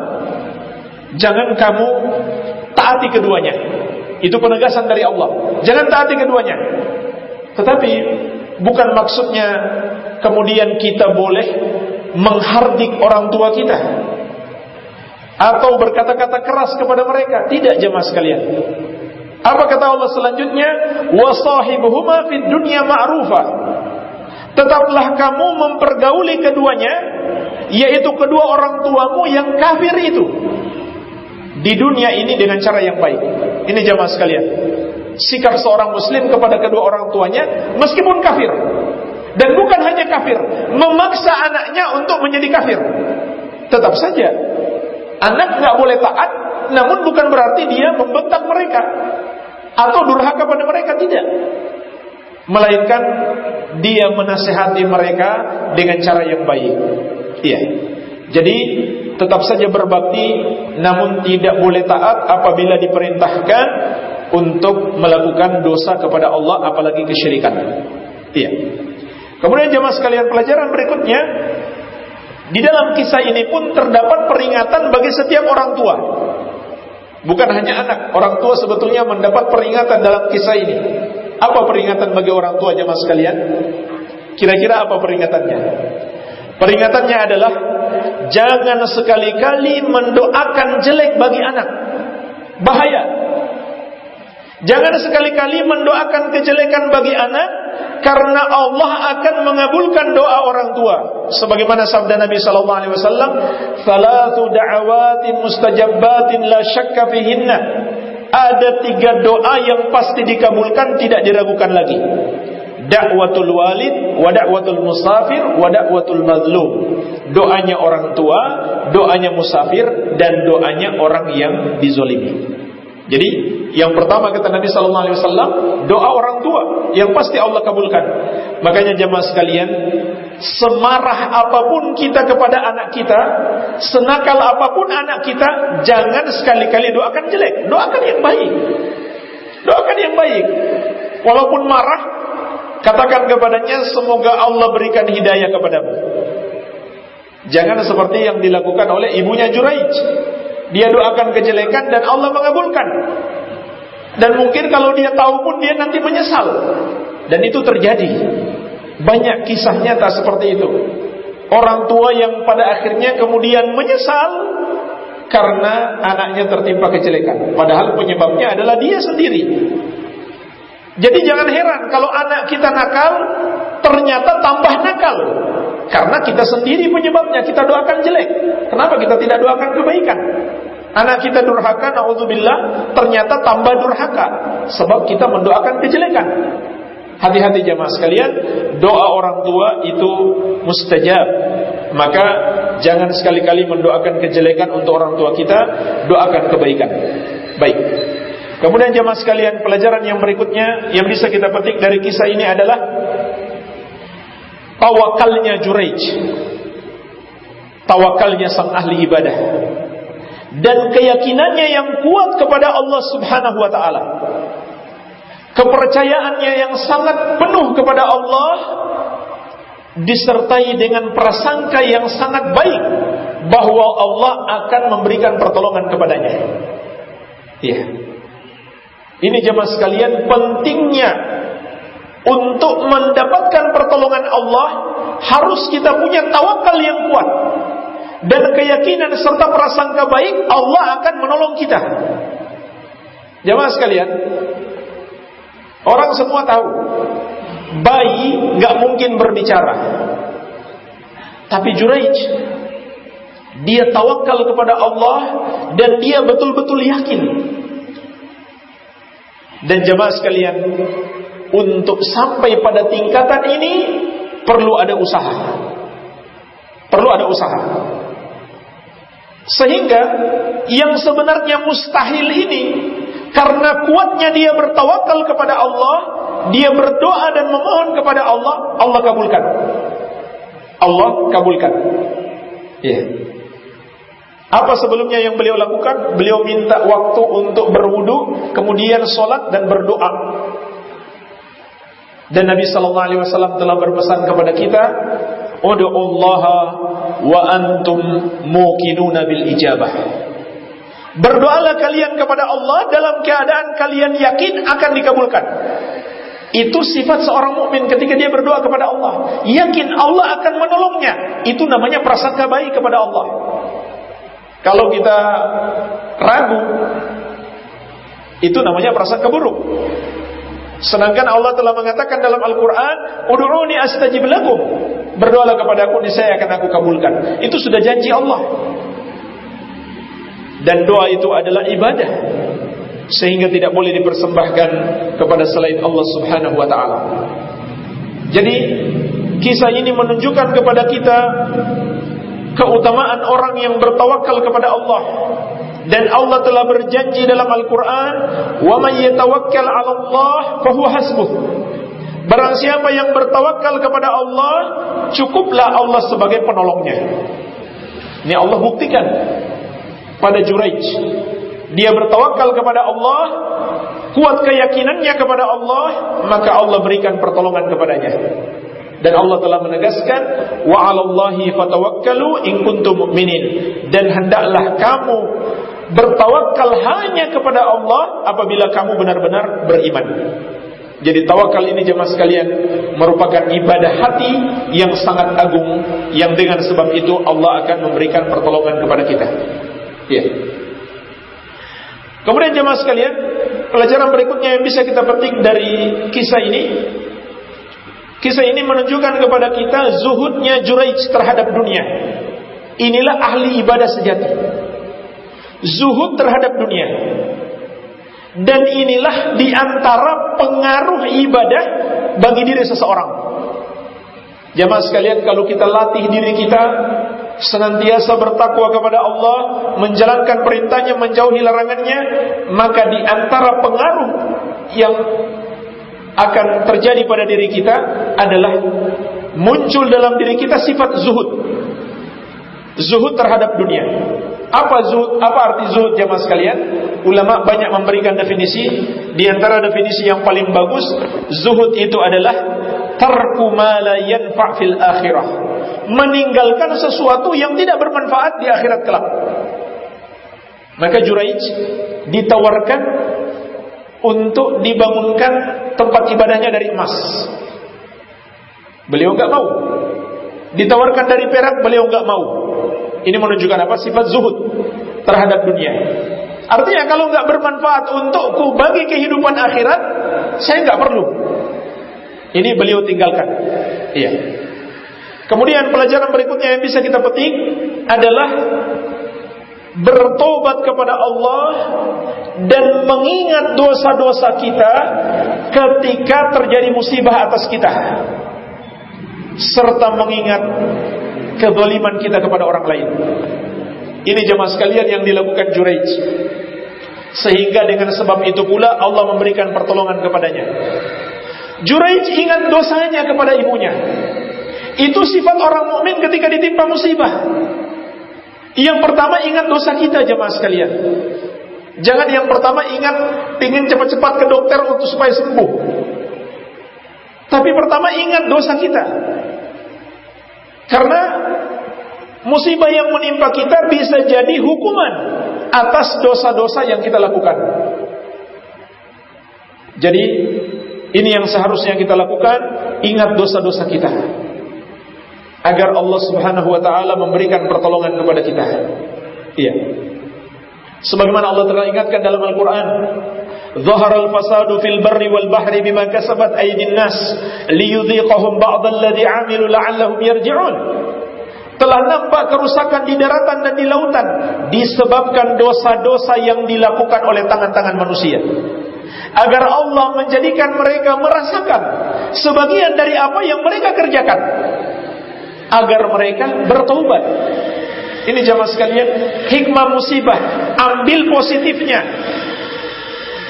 jangan kamu taati keduanya. Itu penegasan dari Allah. Jangan taati keduanya. Tetapi bukan maksudnya kemudian kita boleh menghardik orang tua kita atau berkata-kata keras kepada mereka. Tidak jemaah sekalian. Apa kata Allah selanjutnya? Wasahibuhuma fid dunya ma'rufa. Tetaplah kamu mempergauli keduanya yaitu kedua orang tuamu yang kafir itu di dunia ini dengan cara yang baik. Ini jamaah sekalian. Sikap seorang muslim kepada kedua orang tuanya meskipun kafir. Dan bukan hanya kafir memaksa anaknya untuk menjadi kafir. Tetap saja anak nggak boleh taat namun bukan berarti dia membentak mereka atau durhaka pada mereka tidak. Melainkan dia menasehati mereka dengan cara yang baik. Iya. Jadi tetap saja berbakti namun tidak boleh taat apabila diperintahkan untuk melakukan dosa kepada Allah apalagi kesyirikan. Iya. Kemudian jemaah sekalian pelajaran berikutnya di dalam kisah ini pun terdapat peringatan bagi setiap orang tua. Bukan hanya anak, orang tua sebetulnya mendapat peringatan dalam kisah ini. Apa peringatan bagi orang tua jemaah sekalian? Kira-kira apa peringatannya? Peringatannya adalah jangan sekali-kali mendoakan jelek bagi anak. Bahaya. Jangan sekali-kali mendoakan kejelekan bagi anak karena Allah akan mengabulkan doa orang tua. Sebagaimana sabda Nabi sallallahu alaihi wasallam, "Thalathu da'awatin mustajabatin la syakka fihinna." ada tiga doa yang pasti dikabulkan tidak diragukan lagi. Dakwatul walid, wa musafir, wa dakwatul mazlum. Doanya orang tua, doanya musafir dan doanya orang yang dizolimi. Jadi yang pertama kata Nabi Sallallahu Alaihi Wasallam doa orang tua yang pasti Allah kabulkan. Makanya jemaah sekalian, semarah apa pun kita kepada anak kita, senakal apa pun anak kita, jangan sekali-kali doakan jelek, doakan yang baik. Doakan yang baik. Walaupun marah, katakan kepadanya semoga Allah berikan hidayah kepadamu. Jangan seperti yang dilakukan oleh ibunya Juraij. Dia doakan kejelekan dan Allah mengabulkan. Dan mungkin kalau dia tahu pun dia nanti menyesal. Dan itu terjadi. Banyak kisah nyata seperti itu. Orang tua yang pada akhirnya kemudian menyesal karena anaknya tertimpa kejelekan. Padahal penyebabnya adalah dia sendiri. Jadi jangan heran kalau anak kita nakal, ternyata tambah nakal. Karena kita sendiri penyebabnya, kita doakan jelek. Kenapa kita tidak doakan kebaikan? Anak kita durhaka, naudzubillah, ternyata tambah durhaka. Sebab kita mendoakan kejelekan. Hati-hati jamaah sekalian, doa orang tua itu mustajab. Maka jangan sekali-kali mendoakan kejelekan untuk orang tua kita, doakan kebaikan. Baik. Kemudian jamaah sekalian, pelajaran yang berikutnya yang bisa kita petik dari kisah ini adalah tawakalnya Juraij. Tawakalnya sang ahli ibadah. Dan keyakinannya yang kuat kepada Allah Subhanahu wa taala. Kepercayaannya yang sangat penuh kepada Allah disertai dengan prasangka yang sangat baik bahwa Allah akan memberikan pertolongan kepadanya. Iya. Ini jemaah sekalian pentingnya untuk mendapatkan pertolongan Allah harus kita punya tawakal yang kuat dan keyakinan serta prasangka baik Allah akan menolong kita. Jemaah sekalian, orang semua tahu bayi nggak mungkin berbicara. Tapi Juraij dia tawakal kepada Allah dan dia betul-betul yakin. Dan jemaah sekalian, untuk sampai pada tingkatan ini perlu ada usaha. Perlu ada usaha. Sehingga yang sebenarnya mustahil ini karena kuatnya dia bertawakal kepada Allah, dia berdoa dan memohon kepada Allah, Allah kabulkan. Allah kabulkan. Ya. Yeah. Apa sebelumnya yang beliau lakukan? Beliau minta waktu untuk berwudu, kemudian sholat dan berdoa. Dan Nabi Sallallahu Alaihi Wasallam telah berpesan kepada kita, Allah wa antum muqinuna bil ijabah." Berdoalah kalian kepada Allah dalam keadaan kalian yakin akan dikabulkan. Itu sifat seorang mukmin ketika dia berdoa kepada Allah, yakin Allah akan menolongnya. Itu namanya prasangka baik kepada Allah. Kalau kita ragu, itu namanya prasangka buruk. Sedangkan Allah telah mengatakan dalam Al-Quran, Udu'uni astajib lakum. Berdoalah kepada aku, saya akan aku kabulkan. Itu sudah janji Allah. Dan doa itu adalah ibadah. Sehingga tidak boleh dipersembahkan kepada selain Allah subhanahu wa ta'ala. Jadi, kisah ini menunjukkan kepada kita keutamaan orang yang bertawakal kepada Allah dan Allah telah berjanji dalam Al-Quran, "Wa may yatawakkal 'ala Allah fahuwa hasbuh." Barang siapa yang bertawakal kepada Allah, cukuplah Allah sebagai penolongnya. Ini Allah buktikan pada Juraij. Dia bertawakal kepada Allah, kuat keyakinannya kepada Allah, maka Allah berikan pertolongan kepadanya. Dan Allah telah menegaskan wa 'alallahi fatawakkalu in kuntum mu'minin. Dan hendaklah kamu bertawakal hanya kepada Allah apabila kamu benar-benar beriman. Jadi tawakal ini jemaah sekalian merupakan ibadah hati yang sangat agung yang dengan sebab itu Allah akan memberikan pertolongan kepada kita. Ya. Kemudian jemaah sekalian, pelajaran berikutnya yang bisa kita petik dari kisah ini Kisah ini menunjukkan kepada kita zuhudnya Juraij terhadap dunia. Inilah ahli ibadah sejati zuhud terhadap dunia. Dan inilah di antara pengaruh ibadah bagi diri seseorang. Jamaah sekalian, kalau kita latih diri kita senantiasa bertakwa kepada Allah, menjalankan perintahnya, menjauhi larangannya, maka di antara pengaruh yang akan terjadi pada diri kita adalah muncul dalam diri kita sifat zuhud. Zuhud terhadap dunia. Apa zuhud? Apa arti zuhud jemaah sekalian? Ulama banyak memberikan definisi. Di antara definisi yang paling bagus, zuhud itu adalah tarku ma la yanfa' fil akhirah. Meninggalkan sesuatu yang tidak bermanfaat di akhirat kelak. Maka Juraij ditawarkan untuk dibangunkan tempat ibadahnya dari emas. Beliau enggak mau. Ditawarkan dari perak, beliau enggak mau. Ini menunjukkan apa? Sifat zuhud terhadap dunia. Artinya kalau enggak bermanfaat untukku bagi kehidupan akhirat, saya enggak perlu. Ini beliau tinggalkan. Iya. Kemudian pelajaran berikutnya yang bisa kita petik adalah bertobat kepada Allah dan mengingat dosa-dosa kita ketika terjadi musibah atas kita serta mengingat kezaliman kita kepada orang lain. Ini jemaah sekalian yang dilakukan Juraij. Sehingga dengan sebab itu pula Allah memberikan pertolongan kepadanya. Juraij ingat dosanya kepada ibunya. Itu sifat orang mukmin ketika ditimpa musibah. Yang pertama ingat dosa kita jemaah sekalian. Jangan yang pertama ingat ingin cepat-cepat ke dokter untuk supaya sembuh. Tapi pertama ingat dosa kita. Karena musibah yang menimpa kita bisa jadi hukuman atas dosa-dosa yang kita lakukan. Jadi ini yang seharusnya kita lakukan, ingat dosa-dosa kita agar Allah Subhanahu wa taala memberikan pertolongan kepada kita. Iya. Sebagaimana Allah telah ingatkan dalam Al-Qur'an, "Zaharal fasadu fil barri wal bahri bima kasabat aydin nas liyudhiqahum ba'd alladhi 'amilu la'allahum yarji'un." Telah nampak kerusakan di daratan dan di lautan disebabkan dosa-dosa yang dilakukan oleh tangan-tangan manusia agar Allah menjadikan mereka merasakan sebagian dari apa yang mereka kerjakan agar mereka bertobat ini jamaah sekalian hikmah musibah ambil positifnya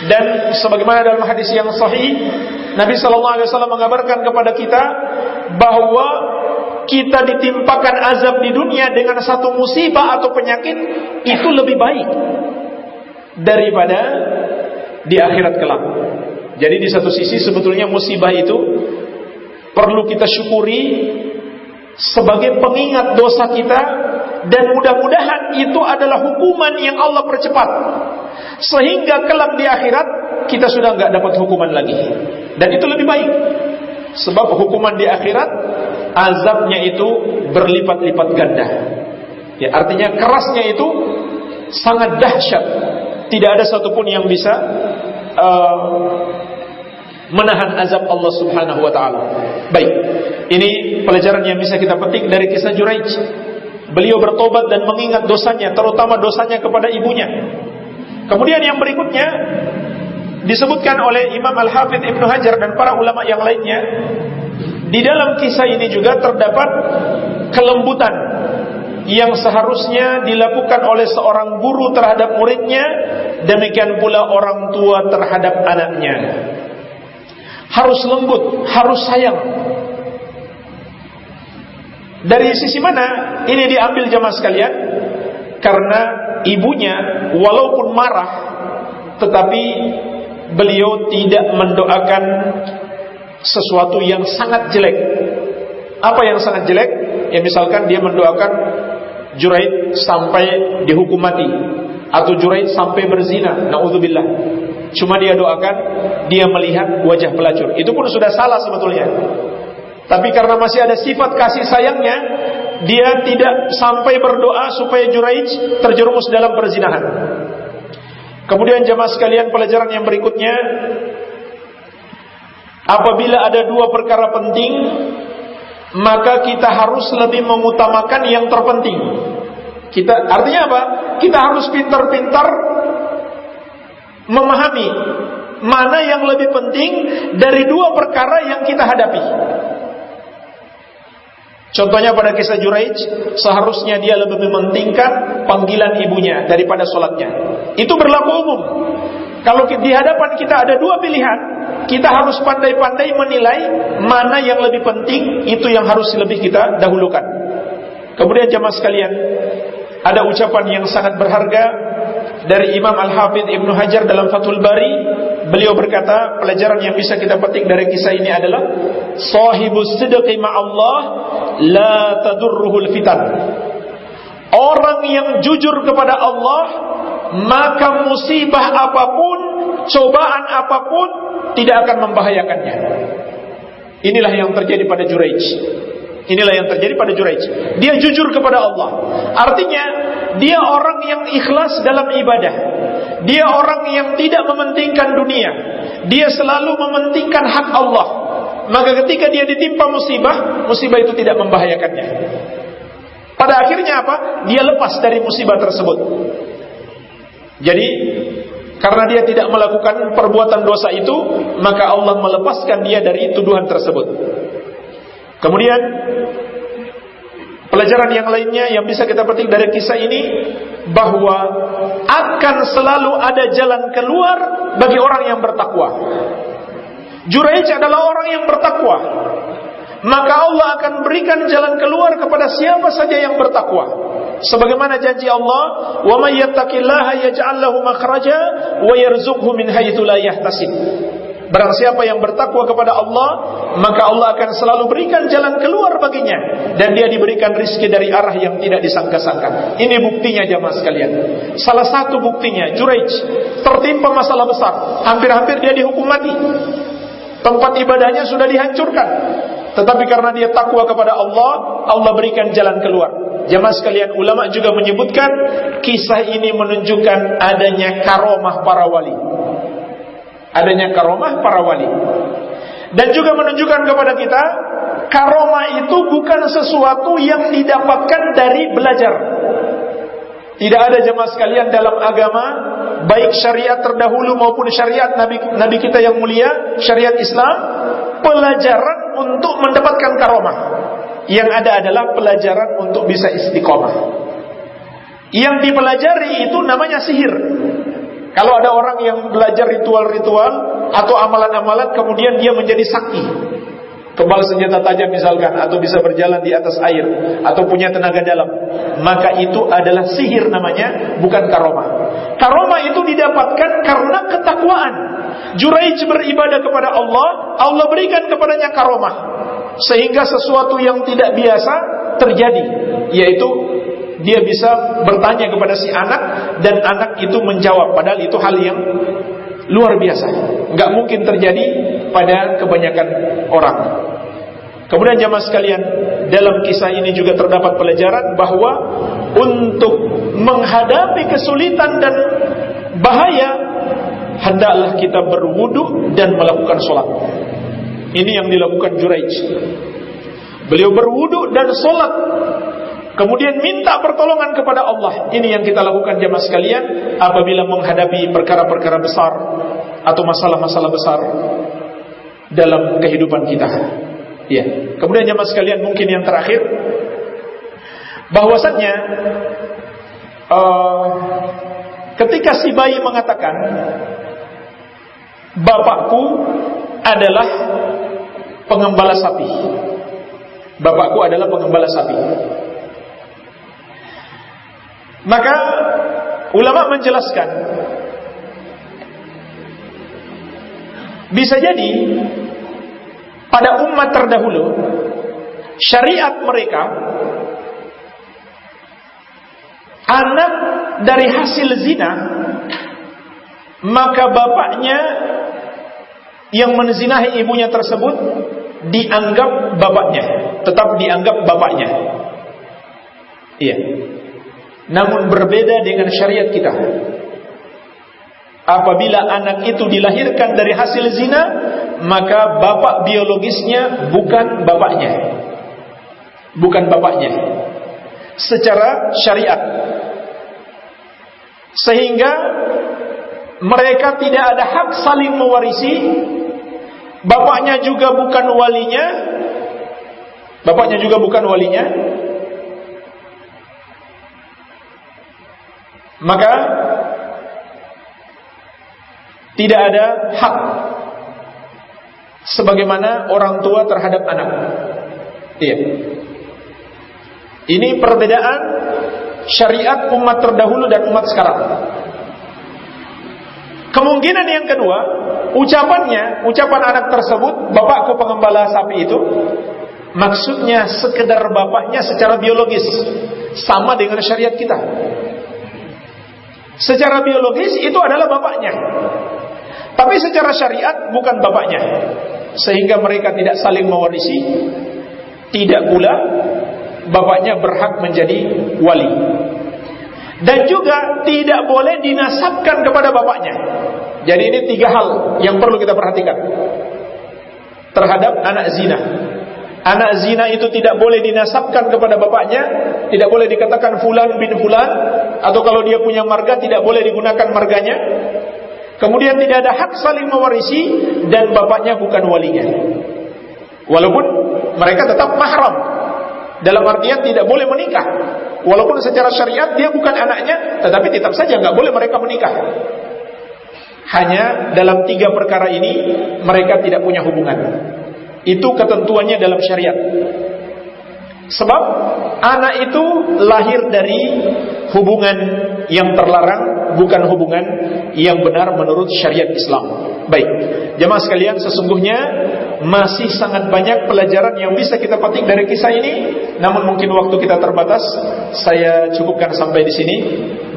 dan sebagaimana dalam hadis yang sahih, Nabi Shallallahu Alaihi Wasallam mengabarkan kepada kita bahwa kita ditimpakan azab di dunia dengan satu musibah atau penyakit itu lebih baik daripada di akhirat kelak. Jadi di satu sisi sebetulnya musibah itu perlu kita syukuri sebagai pengingat dosa kita dan mudah-mudahan itu adalah hukuman yang Allah percepat sehingga kelak di akhirat kita sudah nggak dapat hukuman lagi. Dan itu lebih baik. Sebab hukuman di akhirat azabnya itu berlipat-lipat ganda. Ya, artinya kerasnya itu sangat dahsyat. Tidak ada satupun yang bisa uh, menahan azab Allah Subhanahu wa taala. Baik. Ini pelajaran yang bisa kita petik dari kisah Juraij. Beliau bertobat dan mengingat dosanya, terutama dosanya kepada ibunya. Kemudian yang berikutnya disebutkan oleh Imam Al-Hafidh Ibnu Hajar dan para ulama yang lainnya di dalam kisah ini juga terdapat kelembutan yang seharusnya dilakukan oleh seorang guru terhadap muridnya demikian pula orang tua terhadap anaknya harus lembut, harus sayang dari sisi mana ini diambil jamaah sekalian karena ibunya walaupun marah tetapi beliau tidak mendoakan sesuatu yang sangat jelek. Apa yang sangat jelek? Ya misalkan dia mendoakan Juraid sampai dihukum mati atau Juraid sampai berzina. Nauzubillah. Cuma dia doakan dia melihat wajah pelacur. Itu pun sudah salah sebetulnya. Tapi karena masih ada sifat kasih sayangnya, dia tidak sampai berdoa supaya Juraij terjerumus dalam perzinahan. Kemudian jemaah sekalian pelajaran yang berikutnya apabila ada dua perkara penting maka kita harus lebih mengutamakan yang terpenting. Kita artinya apa? Kita harus pintar-pintar memahami mana yang lebih penting dari dua perkara yang kita hadapi. Contohnya pada kisah Juraij, seharusnya dia lebih mementingkan panggilan ibunya daripada sholatnya. Itu berlaku umum. Kalau di hadapan kita ada dua pilihan, kita harus pandai-pandai menilai mana yang lebih penting, itu yang harus lebih kita dahulukan. Kemudian jamaah sekalian, ada ucapan yang sangat berharga dari Imam Al-Hafidh Ibnu Hajar dalam Fathul Bari Beliau berkata, pelajaran yang bisa kita petik dari kisah ini adalah sahibus sidqi ma'allah la tadurruhul fitan. Orang yang jujur kepada Allah, maka musibah apa pun, cobaan apa pun tidak akan membahayakannya. Inilah yang terjadi pada Juraij. Inilah yang terjadi pada Juraij. Dia jujur kepada Allah. Artinya, dia orang yang ikhlas dalam ibadah. Dia orang yang tidak mementingkan dunia. Dia selalu mementingkan hak Allah. Maka ketika dia ditimpa musibah, musibah itu tidak membahayakannya. Pada akhirnya apa? Dia lepas dari musibah tersebut. Jadi, karena dia tidak melakukan perbuatan dosa itu, maka Allah melepaskan dia dari tuduhan tersebut. Kemudian pelajaran yang lainnya yang bisa kita petik dari kisah ini bahwa akan selalu ada jalan keluar bagi orang yang bertakwa. Juraij adalah orang yang bertakwa. Maka Allah akan berikan jalan keluar kepada siapa saja yang bertakwa. Sebagaimana janji Allah, "Wa may yattaqillaha yaj'al lahu makhraja wa yarzuqhu min haitsu la yahtasib." Barang siapa yang bertakwa kepada Allah, maka Allah akan selalu berikan jalan keluar baginya dan dia diberikan rizki dari arah yang tidak disangka-sangka. Ini buktinya jamaah sekalian. Salah satu buktinya Juraij tertimpa masalah besar, hampir-hampir dia dihukum mati. Tempat ibadahnya sudah dihancurkan. Tetapi karena dia takwa kepada Allah, Allah berikan jalan keluar. Jamaah sekalian, ulama juga menyebutkan kisah ini menunjukkan adanya karomah para wali adanya karomah para wali. Dan juga menunjukkan kepada kita karomah itu bukan sesuatu yang didapatkan dari belajar. Tidak ada jemaah sekalian dalam agama baik syariat terdahulu maupun syariat Nabi Nabi kita yang mulia, syariat Islam, pelajaran untuk mendapatkan karomah. Yang ada adalah pelajaran untuk bisa istiqomah. Yang dipelajari itu namanya sihir. Kalau ada orang yang belajar ritual-ritual atau amalan-amalan kemudian dia menjadi sakti. Kebal senjata tajam misalkan atau bisa berjalan di atas air atau punya tenaga dalam, maka itu adalah sihir namanya, bukan karoma. Karoma itu didapatkan karena ketakwaan. Juraij beribadah kepada Allah, Allah berikan kepadanya karomah. Sehingga sesuatu yang tidak biasa terjadi, yaitu dia bisa bertanya kepada si anak dan anak itu menjawab. Padahal itu hal yang luar biasa. Nggak mungkin terjadi pada kebanyakan orang. Kemudian jamaah sekalian dalam kisah ini juga terdapat pelajaran bahwa untuk menghadapi kesulitan dan bahaya hendaklah kita berwudu dan melakukan sholat. Ini yang dilakukan Juraij beliau berwudu dan sholat Kemudian minta pertolongan kepada Allah. Ini yang kita lakukan jemaah sekalian apabila menghadapi perkara-perkara besar atau masalah-masalah besar dalam kehidupan kita. Ya. Kemudian jemaah sekalian mungkin yang terakhir bahwasannya uh, ketika si bayi mengatakan bapakku adalah pengembala sapi. Bapakku adalah pengembala sapi. Maka ulama menjelaskan bisa jadi pada umat terdahulu syariat mereka anak dari hasil zina maka bapaknya yang menzinahi ibunya tersebut dianggap bapaknya tetap dianggap bapaknya. Iya namun berbeda dengan syariat kita. Apabila anak itu dilahirkan dari hasil zina, maka bapak biologisnya bukan bapaknya. Bukan bapaknya. Secara syariat. Sehingga mereka tidak ada hak saling mewarisi, bapaknya juga bukan walinya, bapaknya juga bukan walinya, maka tidak ada hak sebagaimana orang tua terhadap anak. Iya. Ini perbedaan syariat umat terdahulu dan umat sekarang. Kemungkinan yang kedua, ucapannya, ucapan anak tersebut, bapakku pengembala sapi itu, maksudnya sekedar bapaknya secara biologis, sama dengan syariat kita. Secara biologis itu adalah bapaknya. Tapi secara syariat bukan bapaknya. Sehingga mereka tidak saling mewarisi, tidak pula bapaknya berhak menjadi wali. Dan juga tidak boleh dinasabkan kepada bapaknya. Jadi ini tiga hal yang perlu kita perhatikan terhadap anak zina. Anak zina itu tidak boleh dinasabkan kepada bapaknya, tidak boleh dikatakan fulan bin fulan, atau kalau dia punya marga tidak boleh digunakan marganya. Kemudian tidak ada hak saling mewarisi dan bapaknya bukan walinya. Walaupun mereka tetap mahram. Dalam artian tidak boleh menikah. Walaupun secara syariat dia bukan anaknya, tetapi tetap saja nggak boleh mereka menikah. Hanya dalam tiga perkara ini mereka tidak punya hubungan. Itu ketentuannya dalam syariat. Sebab anak itu lahir dari hubungan yang terlarang, bukan hubungan yang benar menurut syariat Islam. Baik, jemaah sekalian, sesungguhnya masih sangat banyak pelajaran yang bisa kita petik dari kisah ini. Namun mungkin waktu kita terbatas, saya cukupkan sampai di sini.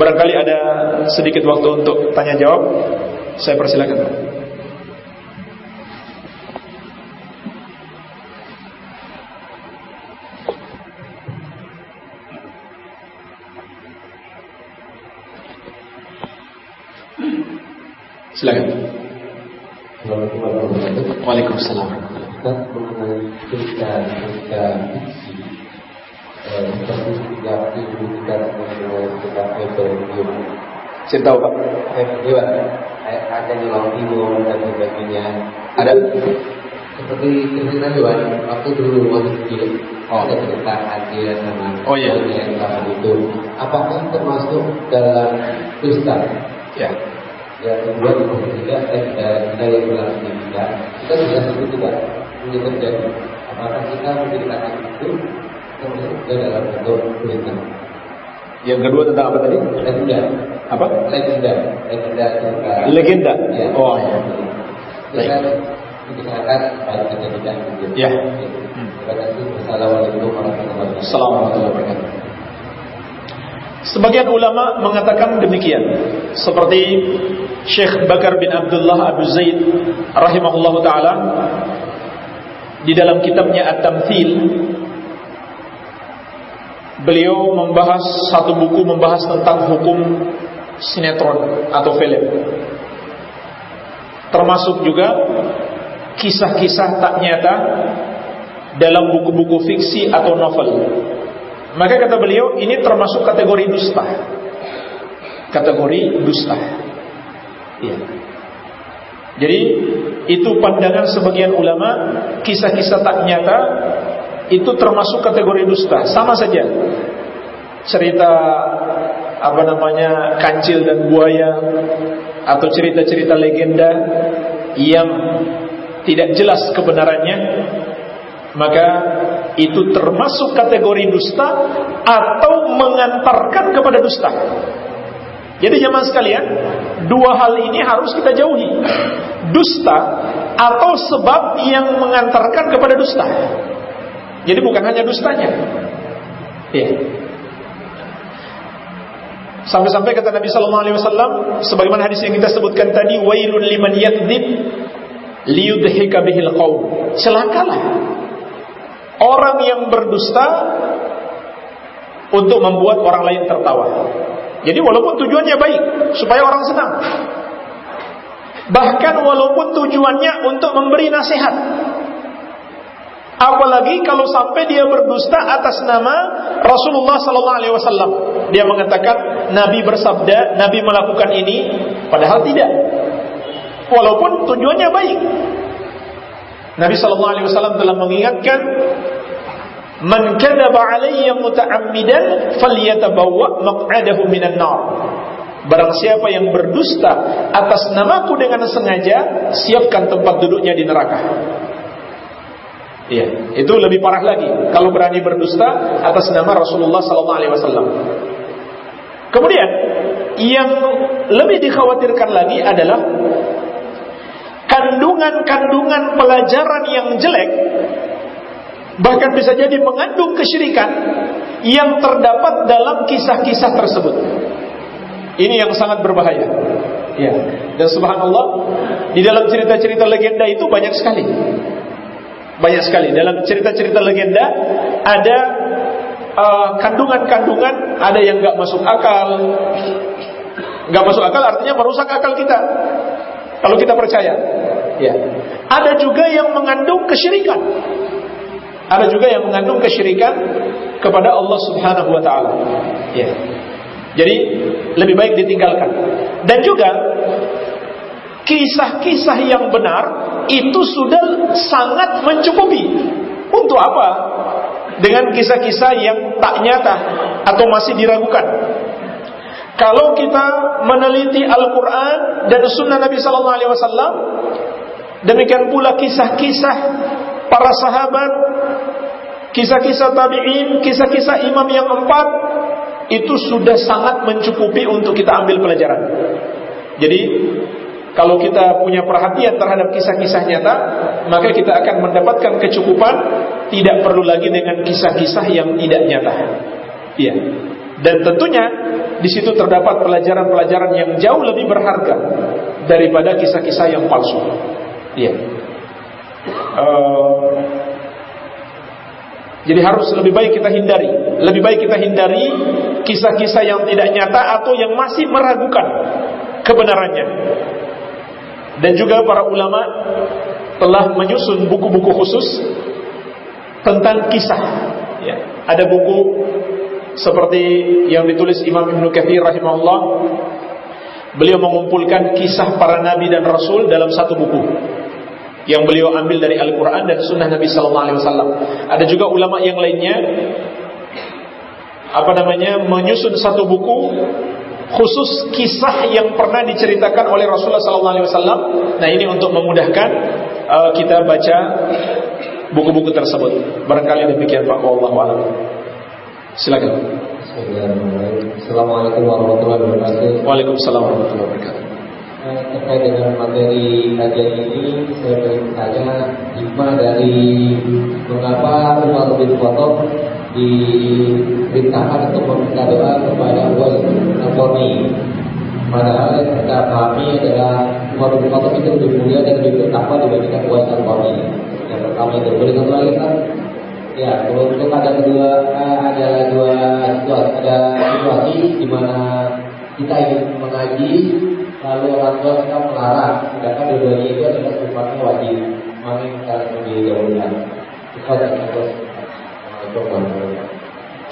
Barangkali ada sedikit waktu untuk tanya jawab. Saya persilakan. Silakan. Waalaikumsalam. Mengenai cerita fiksi. Cerita apa? Evangelium ada di Laut Timur dan sebagainya. Ada seperti cerita waktu dulu waktu kecil Oh. ada cerita Adil sama Oh, iya. yang itu. Apakah termasuk dalam dusta? Ya. Yang kedua itu tidak ada kita yang berlaku tidak kita bisa sebut tidak ini terjadi apakah kita menceritakan itu juga dalam bentuk berita Yang kedua tentang apa tadi? legenda Apa? legenda legenda cerita Legenda. ya. Oh ya. kita dibicarakan baik kita tidak gitu. Ya. Terima kasih assalamualaikum warahmatullahi wabarakatuh Assalamualaikum warahmatullahi wabarakatuh. Sebagian ulama mengatakan demikian. Seperti Syekh Bakar bin Abdullah Abu Zaid Rahimahullah Ta'ala Di dalam kitabnya At-Tamthil Beliau membahas Satu buku membahas tentang hukum Sinetron atau film. Termasuk juga Kisah-kisah tak nyata Dalam buku-buku fiksi atau novel maka kata beliau ini termasuk kategori dusta. Kategori dusta. Iya. Jadi itu pandangan sebagian ulama kisah-kisah tak nyata itu termasuk kategori dusta. Sama saja. Cerita apa namanya kancil dan buaya atau cerita-cerita legenda yang tidak jelas kebenarannya maka itu termasuk kategori dusta atau mengantarkan kepada dusta. Jadi zaman sekalian, dua hal ini harus kita jauhi. Dusta atau sebab yang mengantarkan kepada dusta. Jadi bukan hanya dustanya. Ya. Sampai-sampai kata Nabi sallallahu alaihi wasallam sebagaimana hadis yang kita sebutkan tadi, wailun liman yakdzib liyudhika bihil qaum. Celakalah orang yang berdusta untuk membuat orang lain tertawa. Jadi walaupun tujuannya baik supaya orang senang. Bahkan walaupun tujuannya untuk memberi nasihat Apalagi kalau sampai dia berdusta atas nama Rasulullah sallallahu alaihi wasallam. Dia mengatakan Nabi bersabda, Nabi melakukan ini, padahal tidak. Walaupun tujuannya baik. Nabi sallallahu alaihi wasallam telah mengingatkan Man kadzaba alayya muta'ammidan falyatabawwa maq'adahu minan nar. Barang siapa yang berdusta atas namaku dengan sengaja, siapkan tempat duduknya di neraka. Iya, itu lebih parah lagi kalau berani berdusta atas nama Rasulullah sallallahu alaihi wasallam. Kemudian yang lebih dikhawatirkan lagi adalah kandungan-kandungan pelajaran yang jelek bahkan bisa jadi mengandung kesyirikan yang terdapat dalam kisah-kisah tersebut. Ini yang sangat berbahaya. Ya. Dan subhanallah, di dalam cerita-cerita legenda itu banyak sekali. Banyak sekali dalam cerita-cerita legenda ada uh, kandungan-kandungan, uh, ada yang nggak masuk akal. Nggak masuk akal artinya merusak akal kita. Kalau kita percaya. Ya. Ada juga yang mengandung kesyirikan. Ada juga yang mengandung kesyirikan kepada Allah Subhanahu wa taala. Ya. Jadi lebih baik ditinggalkan. Dan juga kisah-kisah yang benar itu sudah sangat mencukupi. Untuk apa? Dengan kisah-kisah yang tak nyata atau masih diragukan. Kalau kita meneliti Al-Quran dan Sunnah Nabi Sallallahu Alaihi Wasallam, demikian pula kisah-kisah para sahabat, kisah-kisah tabi'in, kisah-kisah imam yang empat, itu sudah sangat mencukupi untuk kita ambil pelajaran. Jadi kalau kita punya perhatian terhadap kisah-kisah nyata, maka kita akan mendapatkan kecukupan, tidak perlu lagi dengan kisah-kisah yang tidak nyata. Iya. Dan tentunya di situ terdapat pelajaran-pelajaran yang jauh lebih berharga daripada kisah-kisah yang palsu. Iya. Uh, jadi harus lebih baik kita hindari, lebih baik kita hindari kisah-kisah yang tidak nyata atau yang masih meragukan kebenarannya. Dan juga para ulama telah menyusun buku-buku khusus tentang kisah. Ya, ada buku seperti yang ditulis Imam Ibnu Katsir rahimahullah. Beliau mengumpulkan kisah para nabi dan rasul dalam satu buku yang beliau ambil dari Al-Quran dan Sunnah Nabi Sallallahu Alaihi Wasallam. Ada juga ulama yang lainnya, apa namanya, menyusun satu buku khusus kisah yang pernah diceritakan oleh Rasulullah Sallallahu Alaihi Wasallam. Nah ini untuk memudahkan uh, kita baca buku-buku tersebut. Barangkali demikian Pak Wallahu a'lam. Silakan. Assalamualaikum warahmatullahi wabarakatuh. Waalaikumsalam warahmatullahi wabarakatuh terkait dengan materi kajian ini saya ingin tanya hikmah dari mengapa Umar bin Khattab diperintahkan untuk meminta doa kepada Uwais al Padahal yang kita pahami adalah Umar bin Khattab itu lebih mulia dan lebih bertakwa dibandingkan Uwais al Yang pertama itu boleh satu lagi kan? Ya, untuk ada kedua eh, ada dua situasi, ada situasi di mana kita ingin mengaji lalu orang tua kita melarang sedangkan dua-duanya itu adalah sifatnya wajib. Mana yang kita lebih dahulukan itu saja terus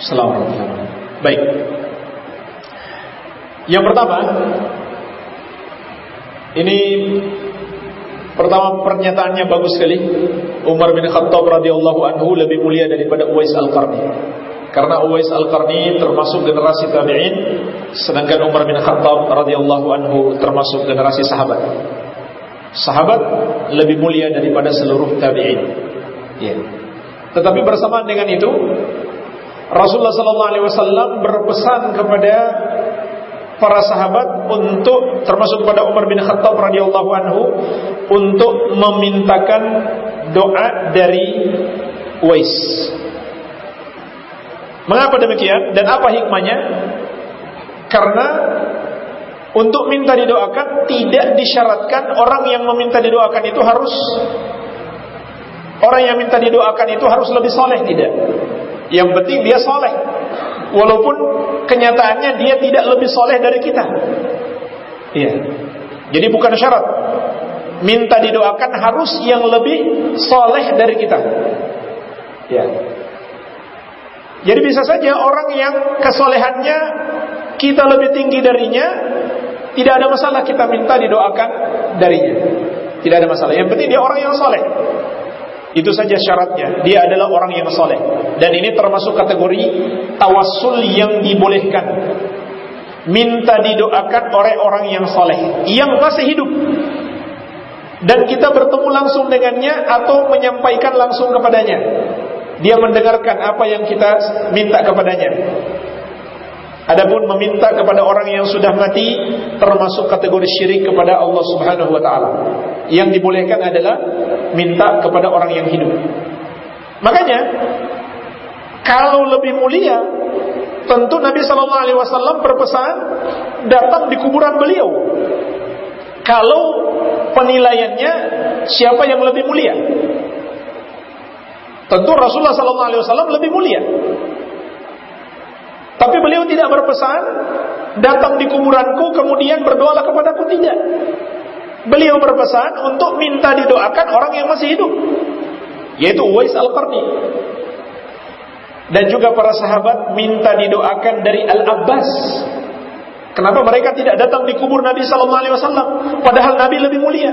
Selamat Baik. Yang pertama Ini Pertama pernyataannya bagus sekali Umar bin Khattab radhiyallahu anhu lebih mulia daripada Uwais Al-Qarni karena Uwais Al-Qarni termasuk generasi tabi'in sedangkan Umar bin Khattab radhiyallahu anhu termasuk generasi sahabat. Sahabat lebih mulia daripada seluruh tabi'in. Ya. Tetapi bersamaan dengan itu Rasulullah sallallahu alaihi wasallam berpesan kepada para sahabat untuk termasuk pada Umar bin Khattab radhiyallahu anhu untuk memintakan doa dari Uwais Mengapa demikian dan apa hikmahnya? Karena untuk minta didoakan tidak disyaratkan orang yang meminta didoakan itu harus orang yang minta didoakan itu harus lebih soleh tidak. Yang penting dia soleh, walaupun kenyataannya dia tidak lebih soleh dari kita. Iya. Jadi bukan syarat minta didoakan harus yang lebih soleh dari kita. Ya. Jadi bisa saja orang yang kesolehannya kita lebih tinggi darinya, tidak ada masalah kita minta didoakan darinya. Tidak ada masalah. Yang penting dia orang yang soleh. Itu saja syaratnya. Dia adalah orang yang soleh. Dan ini termasuk kategori tawassul yang dibolehkan. Minta didoakan oleh orang yang soleh. Yang masih hidup. Dan kita bertemu langsung dengannya atau menyampaikan langsung kepadanya. Dia mendengarkan apa yang kita minta kepadanya. Adapun meminta kepada orang yang sudah mati termasuk kategori syirik kepada Allah Subhanahu wa taala. Yang dibolehkan adalah minta kepada orang yang hidup. Makanya kalau lebih mulia tentu Nabi sallallahu alaihi wasallam berpesan datang di kuburan beliau. Kalau penilaiannya siapa yang lebih mulia? Tentu Rasulullah sallallahu alaihi wasallam lebih mulia. Tapi beliau tidak berpesan datang di kuburanku kemudian berdoalah kepadaku tidak. Beliau berpesan untuk minta didoakan orang yang masih hidup, yaitu Uwais Al-Qarni. Dan juga para sahabat minta didoakan dari Al-Abbas. Kenapa mereka tidak datang di kubur Nabi sallallahu alaihi wasallam padahal Nabi lebih mulia?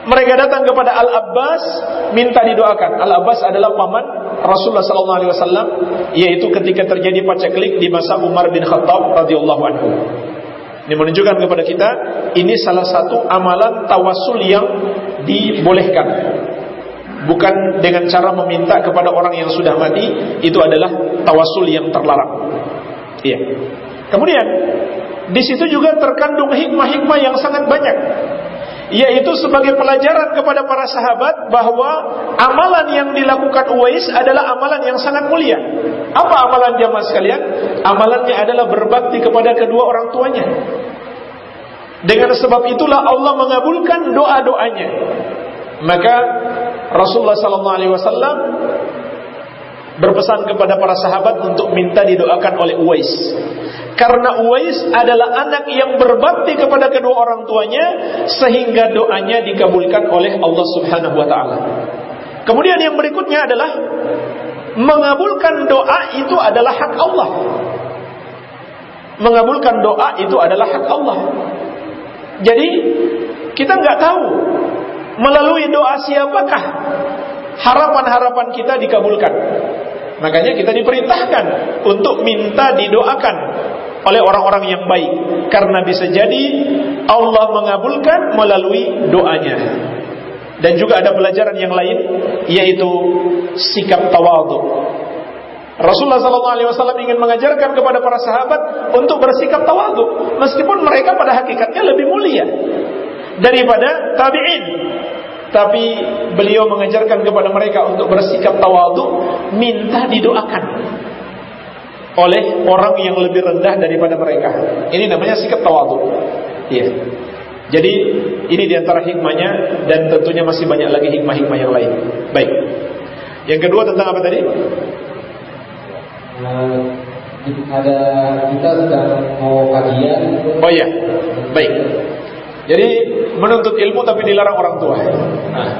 Mereka datang kepada Al-Abbas minta didoakan. Al-Abbas adalah paman Rasulullah sallallahu alaihi wasallam yaitu ketika terjadi paceklik di masa Umar bin Khattab radhiyallahu anhu. Ini menunjukkan kepada kita ini salah satu amalan tawasul yang dibolehkan. Bukan dengan cara meminta kepada orang yang sudah mati, itu adalah tawasul yang terlarang. Iya. Kemudian di situ juga terkandung hikmah-hikmah yang sangat banyak yaitu sebagai pelajaran kepada para sahabat bahwa amalan yang dilakukan Uwais adalah amalan yang sangat mulia. Apa amalan jamaah sekalian? Amalannya adalah berbakti kepada kedua orang tuanya. Dengan sebab itulah Allah mengabulkan doa-doanya. Maka Rasulullah sallallahu alaihi wasallam berpesan kepada para sahabat untuk minta didoakan oleh Uwais. Karena Uwais adalah anak yang berbakti kepada kedua orang tuanya sehingga doanya dikabulkan oleh Allah Subhanahu wa taala. Kemudian yang berikutnya adalah mengabulkan doa itu adalah hak Allah. Mengabulkan doa itu adalah hak Allah. Jadi kita nggak tahu melalui doa siapakah harapan-harapan kita dikabulkan. Makanya kita diperintahkan untuk minta didoakan oleh orang-orang yang baik karena bisa jadi Allah mengabulkan melalui doanya. Dan juga ada pelajaran yang lain yaitu sikap tawadhu. Rasulullah sallallahu alaihi wasallam ingin mengajarkan kepada para sahabat untuk bersikap tawadhu meskipun mereka pada hakikatnya lebih mulia daripada tabi'in tapi beliau mengajarkan kepada mereka untuk bersikap tawadu, minta didoakan oleh orang yang lebih rendah daripada mereka. Ini namanya sikap tawadu. Iya. Jadi ini di antara hikmahnya dan tentunya masih banyak lagi hikmah-hikmah yang lain. Baik. Yang kedua tentang apa tadi? Uh, ada kita sedang mau kajian. Oh iya. Baik. Jadi menuntut ilmu tapi dilarang orang tua. Nah,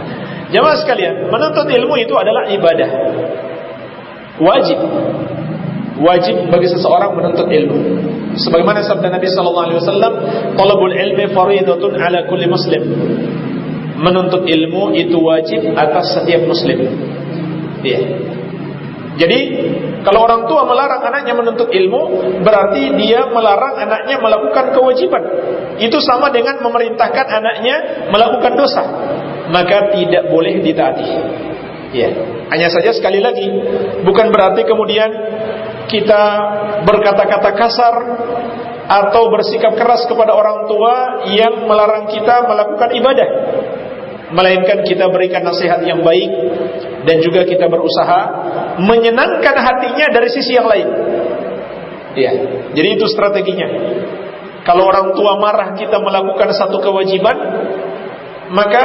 jamaah sekalian, menuntut ilmu itu adalah ibadah. Wajib. Wajib bagi seseorang menuntut ilmu. Sebagaimana sabda Nabi sallallahu alaihi wasallam, "Talabul ilmi fardhatun ala kulli muslim." Menuntut ilmu itu wajib atas setiap muslim. Iya. Jadi kalau orang tua melarang anaknya menuntut ilmu, berarti dia melarang anaknya melakukan kewajiban. Itu sama dengan memerintahkan anaknya melakukan dosa. Maka tidak boleh ditaati. Ya, hanya saja sekali lagi, bukan berarti kemudian kita berkata-kata kasar atau bersikap keras kepada orang tua yang melarang kita melakukan ibadah. Melainkan kita berikan nasihat yang baik dan juga kita berusaha menyenangkan hatinya dari sisi yang lain. Ya, jadi itu strateginya. Kalau orang tua marah kita melakukan satu kewajiban, maka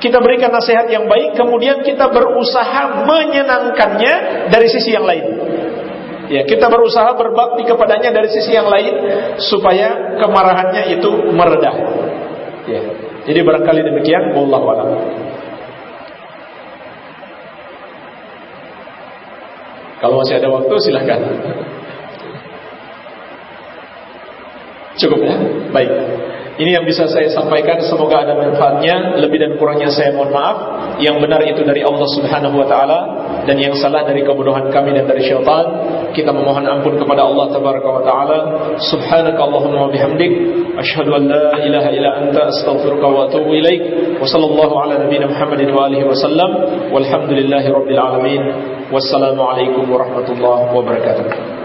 kita berikan nasihat yang baik, kemudian kita berusaha menyenangkannya dari sisi yang lain. Ya, kita berusaha berbakti kepadanya dari sisi yang lain supaya kemarahannya itu meredah. Ya. Jadi barangkali demikian, wallahu a'lam. Kalau masih ada waktu silahkan. Cukup ya? Baik. Ini yang bisa saya sampaikan Semoga ada manfaatnya. Lebih dan kurangnya saya mohon maaf. Yang benar itu dari Allah subhanahu wa ta'ala Dan yang salah dari kebodohan kami dan dari syaitan. Kita memohon ampun kepada Allah tabaraka wa ta'ala. Subhanaka Allahumma bihamdik. Ashadu an la ilaha ila anta Astaghfirullah wa atubu ilaik. Wa sallallahu ala nabina Muhammadin wa alihi wa sallam. Walhamdulillahi rabbil alamin. Wassalamualaikum warahmatullahi wabarakatuh